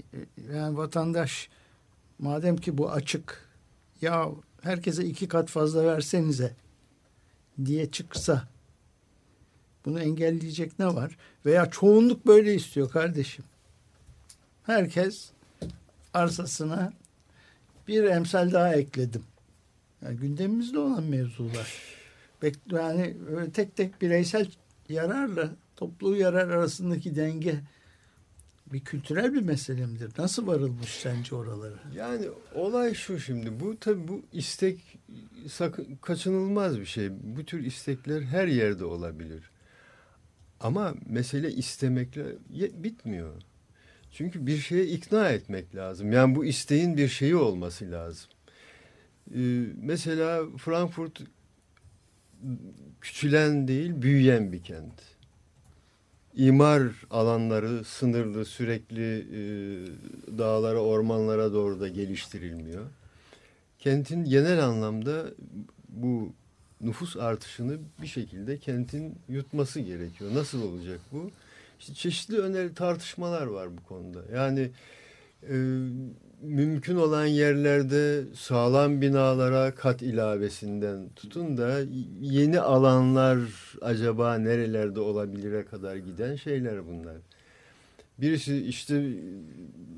S3: yani vatandaş madem ki bu açık ya herkese iki kat fazla versenize diye çıksa Bunu engelleyecek ne var? Veya çoğunluk böyle istiyor kardeşim. Herkes arsasına bir emsal daha ekledim. Yani gündemimizde olan mevzular. Yani tek tek bireysel yararla toplu yarar arasındaki denge bir kültürel bir mesele midir? Nasıl varılmış sence oralara?
S2: Yani olay şu şimdi. Bu tabi bu istek sakın, kaçınılmaz bir şey. Bu tür istekler her yerde olabilir. Ama mesele istemekle bitmiyor. Çünkü bir şeye ikna etmek lazım. Yani bu isteğin bir şeyi olması lazım. Ee, mesela Frankfurt küçülen değil, büyüyen bir kent. İmar alanları sınırlı, sürekli e, dağlara, ormanlara doğru da geliştirilmiyor. Kentin genel anlamda bu nüfus artışını bir şekilde kentin yutması gerekiyor. Nasıl olacak bu? İşte çeşitli öneri tartışmalar var bu konuda. Yani e, mümkün olan yerlerde sağlam binalara kat ilavesinden tutun da yeni alanlar acaba nerelerde olabilire kadar giden şeyler bunlar. Birisi işte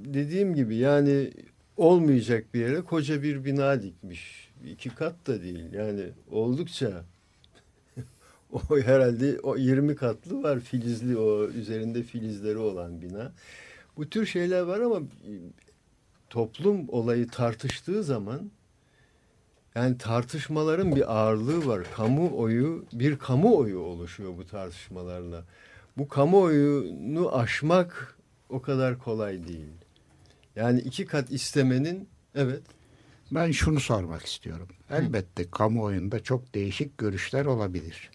S2: dediğim gibi yani olmayacak bir yere koca bir bina dikmiş. iki kat da değil yani oldukça o herhalde o 20 katlı var filizli o üzerinde filizleri olan bina. Bu tür şeyler var ama toplum olayı tartıştığı zaman yani tartışmaların bir ağırlığı var. Kamuoyu bir kamuoyu oluşuyor bu tartışmalarla. Bu kamuoyunu aşmak o kadar kolay değil. Yani iki kat istemenin evet.
S4: Ben şunu sormak istiyorum. Elbette kamuoyunda çok değişik görüşler olabilir.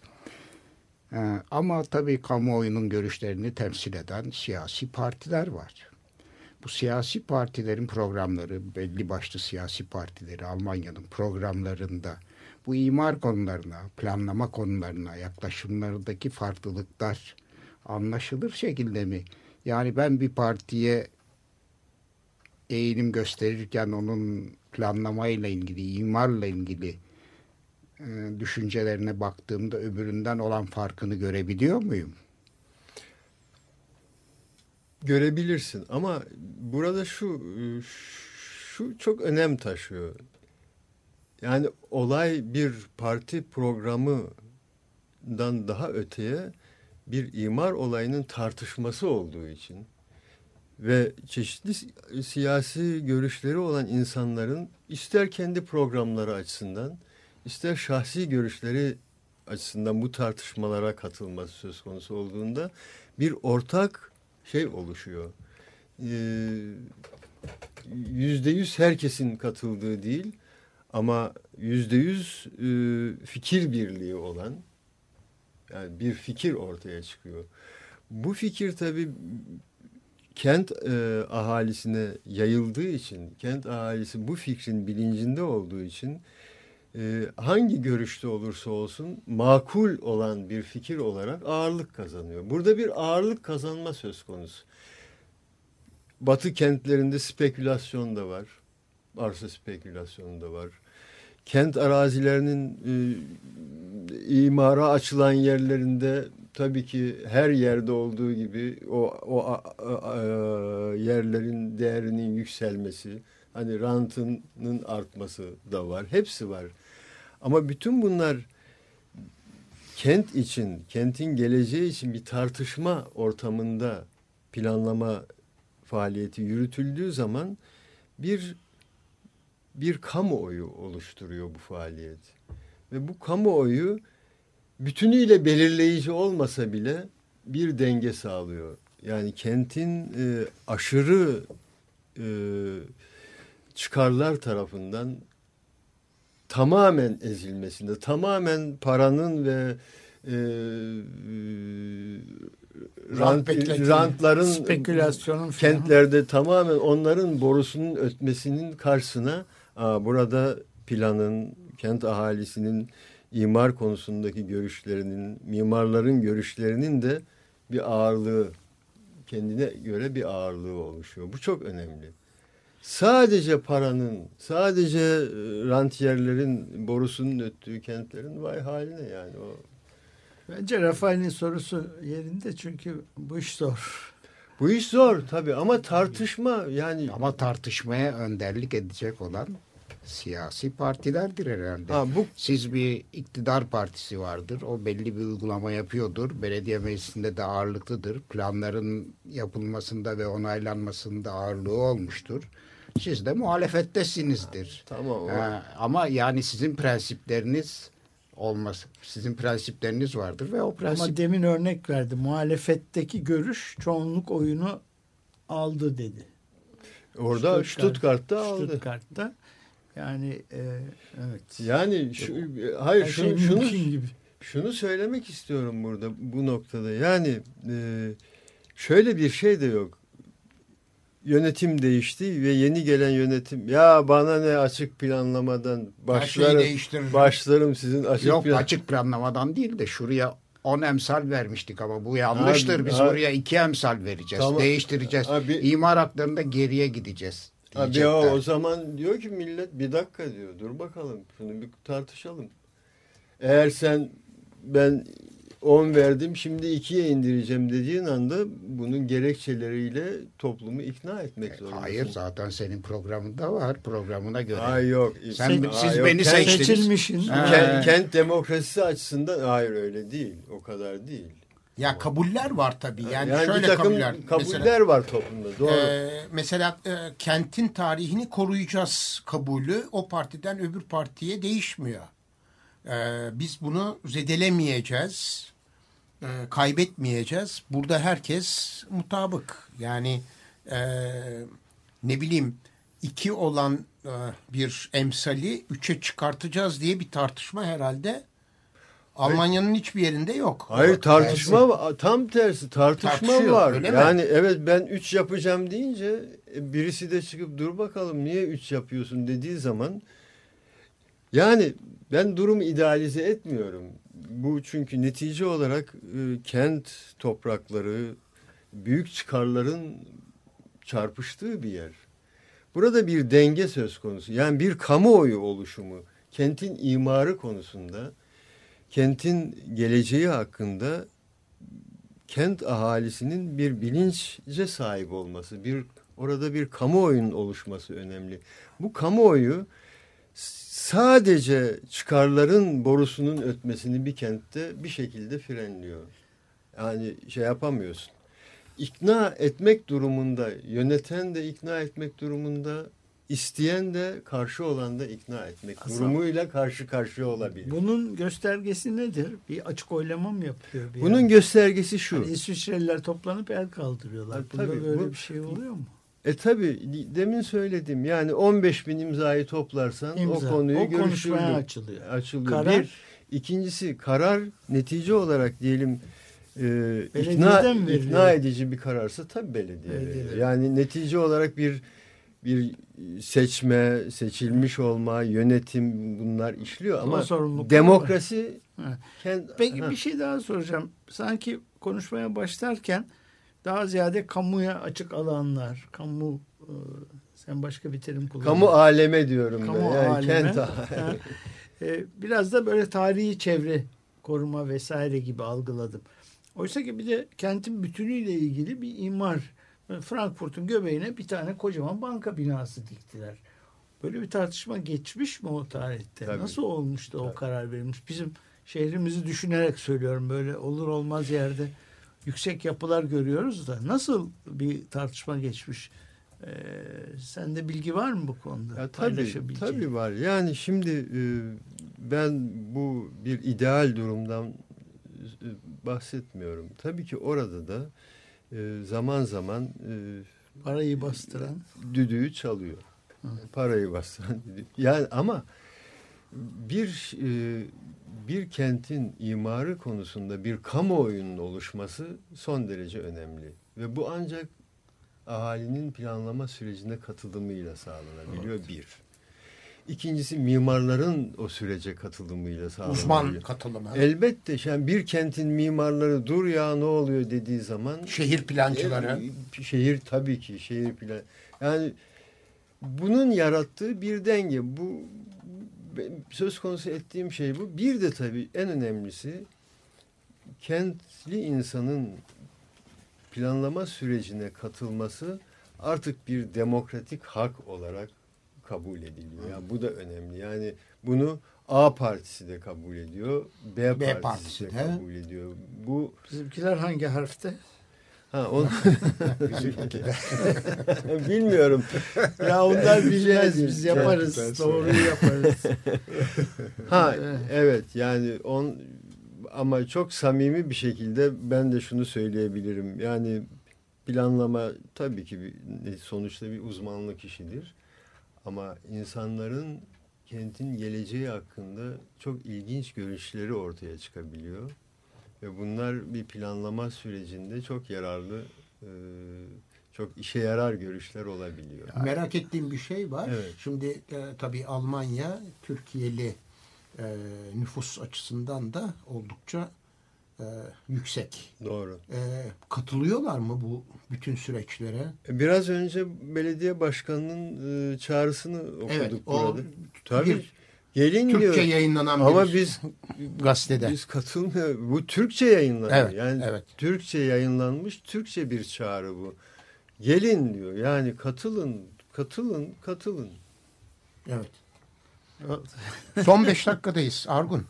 S4: Ee, ama tabii kamuoyunun görüşlerini temsil eden siyasi partiler var. Bu siyasi partilerin programları, belli başlı siyasi partileri Almanya'nın programlarında bu imar konularına, planlama konularına yaklaşımlarındaki farklılıklar anlaşılır şekilde mi? Yani ben bir partiye eğilim gösterirken onun planlamayla ilgili, imarla ilgili e, düşüncelerine baktığımda öbüründen olan farkını görebiliyor muyum?
S2: Görebilirsin ama burada şu şu çok önem taşıyor. Yani olay bir parti programından daha öteye bir imar olayının tartışması olduğu için ve çeşitli siyasi görüşleri olan insanların ister kendi programları açısından ister şahsi görüşleri açısından bu tartışmalara katılması söz konusu olduğunda bir ortak şey oluşuyor. Ee, yüzde yüz herkesin katıldığı değil ama yüzde yüz e, fikir birliği olan yani bir fikir ortaya çıkıyor. Bu fikir tabii kent e, ahalisine yayıldığı için, kent ahalisi bu fikrin bilincinde olduğu için hangi görüşte olursa olsun makul olan bir fikir olarak ağırlık kazanıyor. Burada bir ağırlık kazanma söz konusu. Batı kentlerinde spekülasyon da var. Arsa spekülasyonu da var. Kent arazilerinin e, imara açılan yerlerinde tabii ki her yerde olduğu gibi o, o a, a, yerlerin değerinin yükselmesi, hani rantının artması da var. Hepsi var. Ama bütün bunlar kent için, kentin geleceği için bir tartışma ortamında planlama faaliyeti yürütüldüğü zaman bir bir kamuoyu oluşturuyor bu faaliyet. Ve bu kamuoyu bütünüyle belirleyici olmasa bile bir denge sağlıyor. Yani kentin e, aşırı e, çıkarlar tarafından tamamen ezilmesinde, tamamen paranın ve e, rant, rantların
S3: spekülasyonun
S2: kentlerde falan. tamamen onların borusunun ötmesinin karşısına aa, burada planın, kent ahalisinin imar konusundaki görüşlerinin, mimarların görüşlerinin de bir ağırlığı kendine göre bir ağırlığı oluşuyor. Bu çok önemli sadece paranın, sadece e, rantiyerlerin borusunun öttüğü kentlerin vay haline yani o.
S3: Bence Rafael'in sorusu yerinde çünkü bu iş zor.
S2: Bu iş zor tabii ama tartışma yani
S4: Ama tartışmaya önderlik edecek olan siyasi partilerdir herhalde.
S2: ha, bu
S4: Siz bir iktidar partisi vardır. O belli bir uygulama yapıyordur. Belediye meclisinde de ağırlıklıdır. Planların yapılmasında ve onaylanmasında ağırlığı olmuştur. Siz de muhalefettesinizdir.
S2: tamam o-
S4: Ha, ama yani sizin prensipleriniz olmaz. Sizin prensipleriniz vardır ve o prensip
S3: Ama demin örnek verdi. Muhalefetteki görüş çoğunluk oyunu aldı dedi.
S2: orada
S3: Stuttgart-
S2: Stuttgart'ta aldı.
S3: Stuttgart'ta. Yani e, evet.
S2: Yani şu, hayır
S3: Her
S2: şunu,
S3: şey
S2: şunu
S3: gibi.
S2: Şunu söylemek istiyorum burada bu noktada. Yani e, şöyle bir şey de yok. Yönetim değişti ve yeni gelen yönetim ya bana ne açık planlamadan başlarım başlarım sizin açık
S4: yok
S2: plan-
S4: açık planlamadan değil de şuraya 10 emsal vermiştik ama bu yanlıştır.
S2: Abi,
S4: Biz
S2: abi.
S4: buraya 2 emsal vereceğiz.
S2: Tamam.
S4: Değiştireceğiz.
S2: Abi-
S4: İmar haklarında geriye gideceğiz.
S2: Abi
S4: diyecekler.
S2: o, o zaman diyor ki millet bir dakika diyor dur bakalım şunu bir tartışalım. Eğer sen ben 10 verdim şimdi 2'ye indireceğim dediğin anda bunun gerekçeleriyle toplumu ikna etmek zorundasın.
S4: Hayır zaten senin programında var. Programına göre.
S2: Ay yok.
S4: Sen-
S2: Aa,
S4: siz
S2: yok.
S4: beni
S2: Kent-
S4: seçtiniz.
S2: Kent, kent demokrasisi açısından hayır öyle değil. O kadar değil.
S1: Ya kabuller var tabii. Yani,
S2: Yani,
S1: şöyle
S2: takım
S1: kabuller.
S2: kabuller
S1: Mesela,
S2: var toplumda. Doğru.
S1: e, mesela e, kentin tarihini koruyacağız kabulü o partiden öbür partiye değişmiyor. E, biz bunu zedelemeyeceğiz. e, kaybetmeyeceğiz. Burada herkes mutabık. Yani e, ne bileyim iki olan e, bir emsali üçe çıkartacağız diye bir tartışma herhalde Almanya'nın hiçbir yerinde yok.
S2: Hayır tartışma va- tam tersi tartışma
S1: Tartışıyor,
S2: var.
S1: öyle mi?
S2: yani evet ben 3 yapacağım deyince e, birisi de çıkıp dur bakalım niye 3 yapıyorsun dediği zaman yani ben durumu idealize etmiyorum. Bu çünkü netice olarak e, kent toprakları büyük çıkarların çarpıştığı bir yer. Burada bir denge söz konusu. Yani bir kamuoyu oluşumu, kentin imarı konusunda kentin geleceği hakkında kent ahalisinin bir bilince sahip olması, bir orada bir kamuoyunun oluşması önemli. Bu kamuoyu sadece çıkarların borusunun ötmesini bir kentte bir şekilde frenliyor. Yani şey yapamıyorsun. İkna etmek durumunda, yöneten de ikna etmek durumunda, isteyen de karşı olan da ikna etmek
S3: Aslında-
S2: durumuyla karşı karşıya olabilir.
S3: Bunun göstergesi nedir? Bir açık oylama mı yapıyor? Bir
S2: Bunun
S3: yer?
S2: göstergesi şu.
S3: Hani İsviçreliler toplanıp el kaldırıyorlar.
S2: Ha,
S3: Bunda
S2: tabii,
S3: böyle
S2: bu-
S3: bir şey oluyor mu?
S2: E tabi demin söyledim yani 15 bin imzayı toplarsan
S3: İmza.
S2: o konuyu
S3: o konuşmaya açılıyor.
S2: açılıyor.
S3: Karar
S2: Bir, ikincisi karar netice olarak diyelim e, ikna, ikna edici bir kararsa tabi belediye
S3: Belediye.
S2: Yani netice olarak bir bir seçme, seçilmiş olma, yönetim bunlar işliyor ama demokrasi
S3: Ha.
S2: kend,
S3: Peki
S2: Ha.
S3: bir şey daha soracağım. Sanki konuşmaya başlarken daha ziyade kamuya açık alanlar, kamu e, sen başka bir terim kullandın.
S2: kamu aleme diyorum
S3: Kamu
S2: ben. Yani
S3: aleme.
S2: kent
S3: Ha. E, biraz da böyle tarihi çevre koruma vesaire gibi algıladım. Oysa ki bir de kentin bütünüyle ilgili bir imar. Frankfurt'un göbeğine bir tane kocaman banka binası diktiler. Böyle bir tartışma geçmiş mi o tarihte?
S2: Tabii.
S3: Nasıl olmuştu o
S2: Tabii.
S3: karar verilmiş? Bizim şehrimizi düşünerek söylüyorum böyle olur olmaz yerde yüksek yapılar görüyoruz da nasıl bir tartışma geçmiş? Ee, sende bilgi var mı bu konuda?
S2: Ya tabii, tabii var. Yani şimdi e, ben bu bir ideal durumdan e, bahsetmiyorum. Tabii ki orada da e, zaman zaman e,
S3: Parayı bastıran.
S2: düdüğü çalıyor. Parayı bastıran düdüğü. Yani ama bir e, bir kentin imarı konusunda bir kamuoyunun oluşması son derece önemli. Ve bu ancak ahalinin planlama sürecine katılımıyla sağlanabiliyor bir. İkincisi mimarların o sürece katılımıyla sağlanabiliyor.
S1: Uzman katılımı.
S2: Elbette yani bir kentin mimarları dur ya ne oluyor dediği zaman
S1: Şehir plancıları.
S2: e, Şehir tabii ki şehir plan. Yani bunun yarattığı bir denge. Bu söz konusu ettiğim şey bu. Bir de tabii en önemlisi kentli insanın planlama sürecine katılması artık bir demokratik hak olarak kabul ediliyor. Yani bu da önemli. Yani bunu A partisi de kabul ediyor, B,
S1: B
S2: partisi,
S1: partisi
S2: de
S1: de.
S2: kabul ediyor. Bu
S3: Bizimkiler hangi harfte?
S2: ha on bilmiyorum.
S3: Ya onlar bilmez biz yaparız. Doğruyu yaparız.
S2: Ha
S3: Evet.
S2: evet yani on ama çok samimi bir şekilde ben de şunu söyleyebilirim. Yani planlama tabii ki bir, sonuçta bir uzmanlık işidir. Ama insanların kentin geleceği hakkında çok ilginç görüşleri ortaya çıkabiliyor. Ve bunlar bir planlama sürecinde çok yararlı, e, çok işe yarar görüşler olabiliyor.
S1: Merak ettiğim bir şey var.
S2: Evet.
S1: Şimdi e, tabii Almanya Türkiye'li e, nüfus açısından da oldukça e, yüksek.
S2: Doğru.
S1: E, katılıyorlar mı bu bütün süreçlere?
S2: Biraz önce belediye başkanının e, çağrısını okuduk
S1: Evet, o
S2: burada. Tabii.
S1: bir
S2: gelin
S1: Türkçe
S2: diyor.
S1: yayınlanan
S2: Ama
S1: bir
S2: biz
S1: gazetede.
S2: biz katılmıyor. Bu Türkçe yayınlanıyor.
S1: Evet,
S2: yani
S1: evet.
S2: Türkçe yayınlanmış Türkçe bir çağrı bu. Gelin diyor. Yani katılın, katılın, katılın.
S1: Evet. Son beş dakikadayız Argun.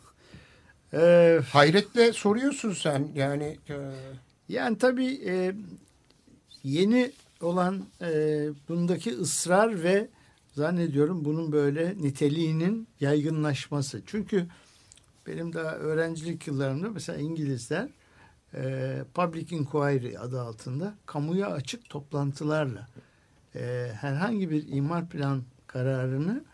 S3: Ee,
S1: Hayretle soruyorsun sen yani e,
S3: yani tabii e, yeni olan e, bundaki ısrar ve zannediyorum bunun böyle niteliğinin yaygınlaşması. Çünkü benim daha öğrencilik yıllarımda mesela İngilizler e, Public Inquiry adı altında kamuya açık toplantılarla e, herhangi bir imar plan kararını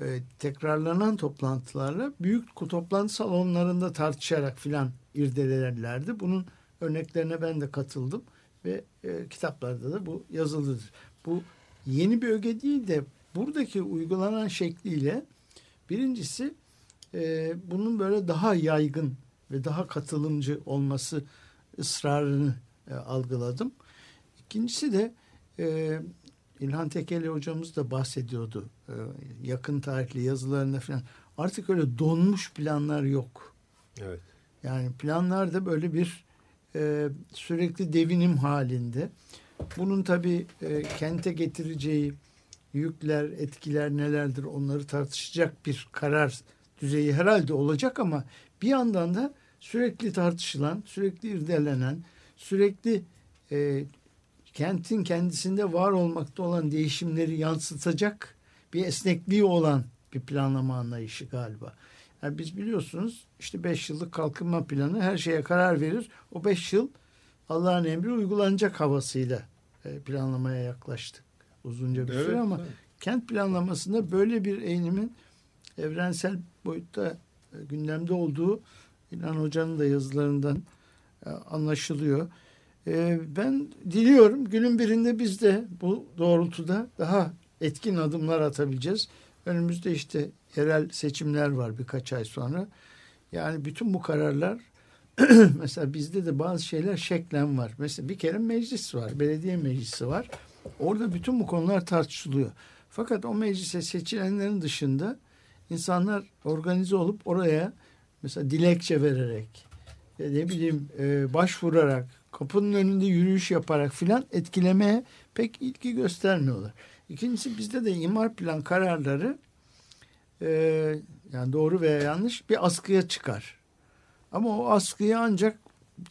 S3: e, tekrarlanan toplantılarla büyük toplantı salonlarında tartışarak filan irdelerlerdi. Bunun örneklerine ben de katıldım ve e, kitaplarda da bu yazılıdır. Bu yeni bir öge değil de buradaki uygulanan şekliyle birincisi e, bunun böyle daha yaygın ve daha katılımcı olması ısrarını e, algıladım. İkincisi de e, İlhan Tekeli hocamız da bahsediyordu yakın tarihli yazılarında falan. Artık öyle donmuş planlar yok.
S2: Evet.
S3: Yani planlar da böyle bir e, sürekli devinim halinde. Bunun tabii e, kente getireceği yükler, etkiler nelerdir onları tartışacak bir karar düzeyi herhalde olacak ama bir yandan da sürekli tartışılan, sürekli irdelenen, sürekli e, kentin kendisinde var olmakta olan değişimleri yansıtacak bir esnekliği olan bir planlama anlayışı galiba. Yani biz biliyorsunuz işte 5 yıllık kalkınma planı her şeye karar verir. O 5 yıl Allah'ın emri uygulanacak havasıyla e, planlamaya yaklaştık. Uzunca bir süre
S2: Evet,
S3: ama
S2: evet.
S3: kent planlamasında böyle bir eğilimin evrensel boyutta e, gündemde olduğu İlhan Hoca'nın da yazılarından e, anlaşılıyor. Ben diliyorum günün birinde biz de bu doğrultuda daha etkin adımlar atabileceğiz. Önümüzde işte yerel seçimler var birkaç ay sonra. Yani bütün bu kararlar mesela bizde de bazı şeyler şeklen var. Mesela bir kere meclis var, belediye meclisi var. Orada bütün bu konular tartışılıyor. Fakat o meclise seçilenlerin dışında insanlar organize olup oraya mesela dilekçe vererek, e, ne bileyim e, başvurarak, kapının önünde yürüyüş yaparak filan etkilemeye pek ilgi göstermiyorlar. İkincisi bizde de imar plan kararları e, yani doğru veya yanlış bir askıya çıkar. Ama o askıyı ancak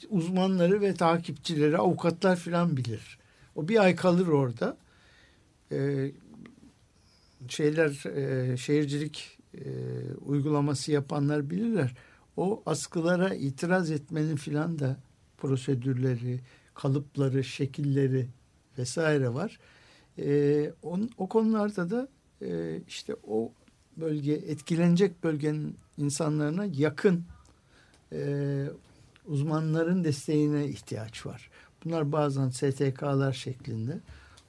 S3: uzmanları ve takipçileri, avukatlar filan bilir. O bir ay kalır orada. E, şeyler e, şehircilik e, uygulaması yapanlar bilirler. O askılara itiraz etmenin filan da prosedürleri, kalıpları, şekilleri vesaire var. E, on, o konularda da e, işte o bölge etkilenecek bölgenin insanlarına yakın e, uzmanların desteğine ihtiyaç var. Bunlar bazen STK'lar şeklinde,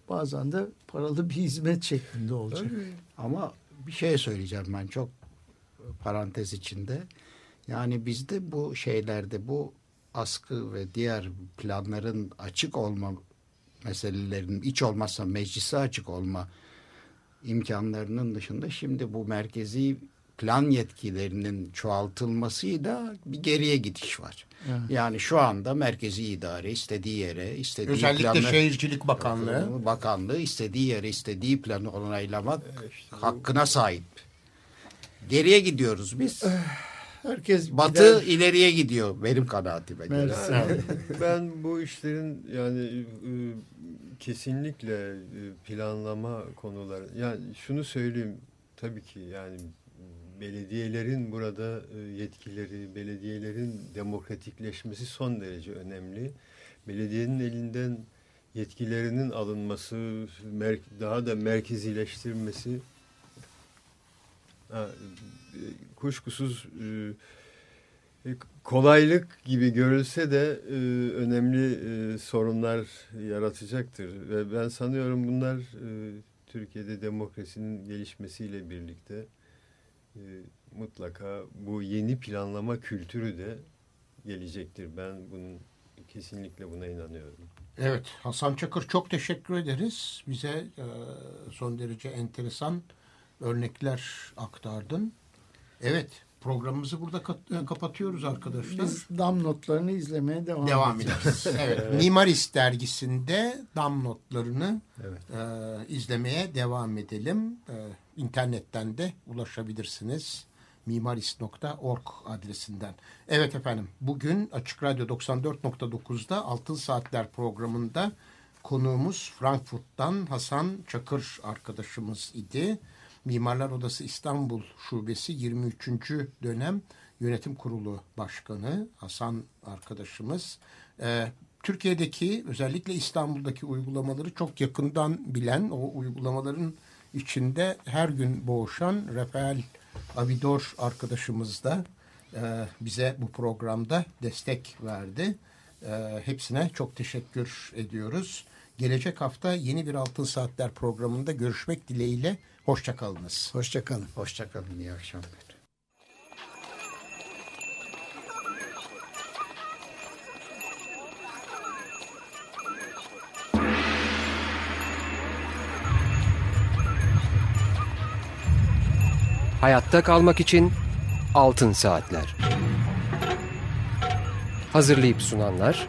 S3: bazen de paralı bir hizmet şeklinde olacak.
S4: Ama bir şey söyleyeceğim ben çok parantez içinde. Yani bizde bu şeylerde bu askı ve diğer planların açık olma meselelerin hiç olmazsa meclise açık olma imkanlarının dışında şimdi bu merkezi plan yetkilerinin çoğaltılmasıyla bir geriye gidiş var. Evet. Yani şu anda merkezi idare istediği yere, istediği
S1: Özellikle
S4: planı,
S1: Şehircilik Bakanlığı.
S4: Bakanlığı istediği yere, istediği planı onaylamak işte hakkına sahip. Geriye gidiyoruz biz.
S3: Herkes
S4: Batı gider. ileriye gidiyor benim kanaatime göre.
S2: ben bu işlerin yani e, kesinlikle e, planlama konuları yani şunu söyleyeyim tabii ki yani belediyelerin burada e, yetkileri, belediyelerin demokratikleşmesi son derece önemli. Belediyenin elinden yetkilerinin alınması, daha da merkezileştirilmesi e, kuşkusuz e, kolaylık gibi görülse de önemli sorunlar yaratacaktır. Ve ben sanıyorum bunlar Türkiye'de demokrasinin gelişmesiyle birlikte e, mutlaka bu yeni planlama kültürü de gelecektir. Ben bunun kesinlikle buna inanıyorum.
S1: Evet Hasan Çakır çok teşekkür ederiz. Bize e, son derece enteresan örnekler aktardın. Evet programımızı burada e, kapatıyoruz arkadaşlar.
S3: Biz dam notlarını izlemeye devam,
S1: devam ederiz. evet. evet. Mimaris dergisinde dam notlarını evet. e, izlemeye devam edelim. E, internetten de ulaşabilirsiniz. mimaris.org adresinden. Evet efendim bugün Açık Radyo 94.9'da Altın Saatler programında konuğumuz Frankfurt'tan Hasan Çakır arkadaşımız idi. Mimarlar Odası İstanbul Şubesi 23. dönem yönetim kurulu başkanı Hasan arkadaşımız. Ee, Türkiye'deki özellikle İstanbul'daki uygulamaları çok yakından bilen o uygulamaların içinde her gün boğuşan Rafael Avidor arkadaşımız da e, bize bu programda destek verdi. E, hepsine çok teşekkür ediyoruz. Gelecek hafta yeni bir Altın Saatler programında görüşmek dileğiyle. Hoşçakalınız.
S3: Hoşçakalın.
S4: Hoşçakalın. İyi akşamlar.
S7: Hayatta kalmak için Altın Saatler. Hazırlayıp sunanlar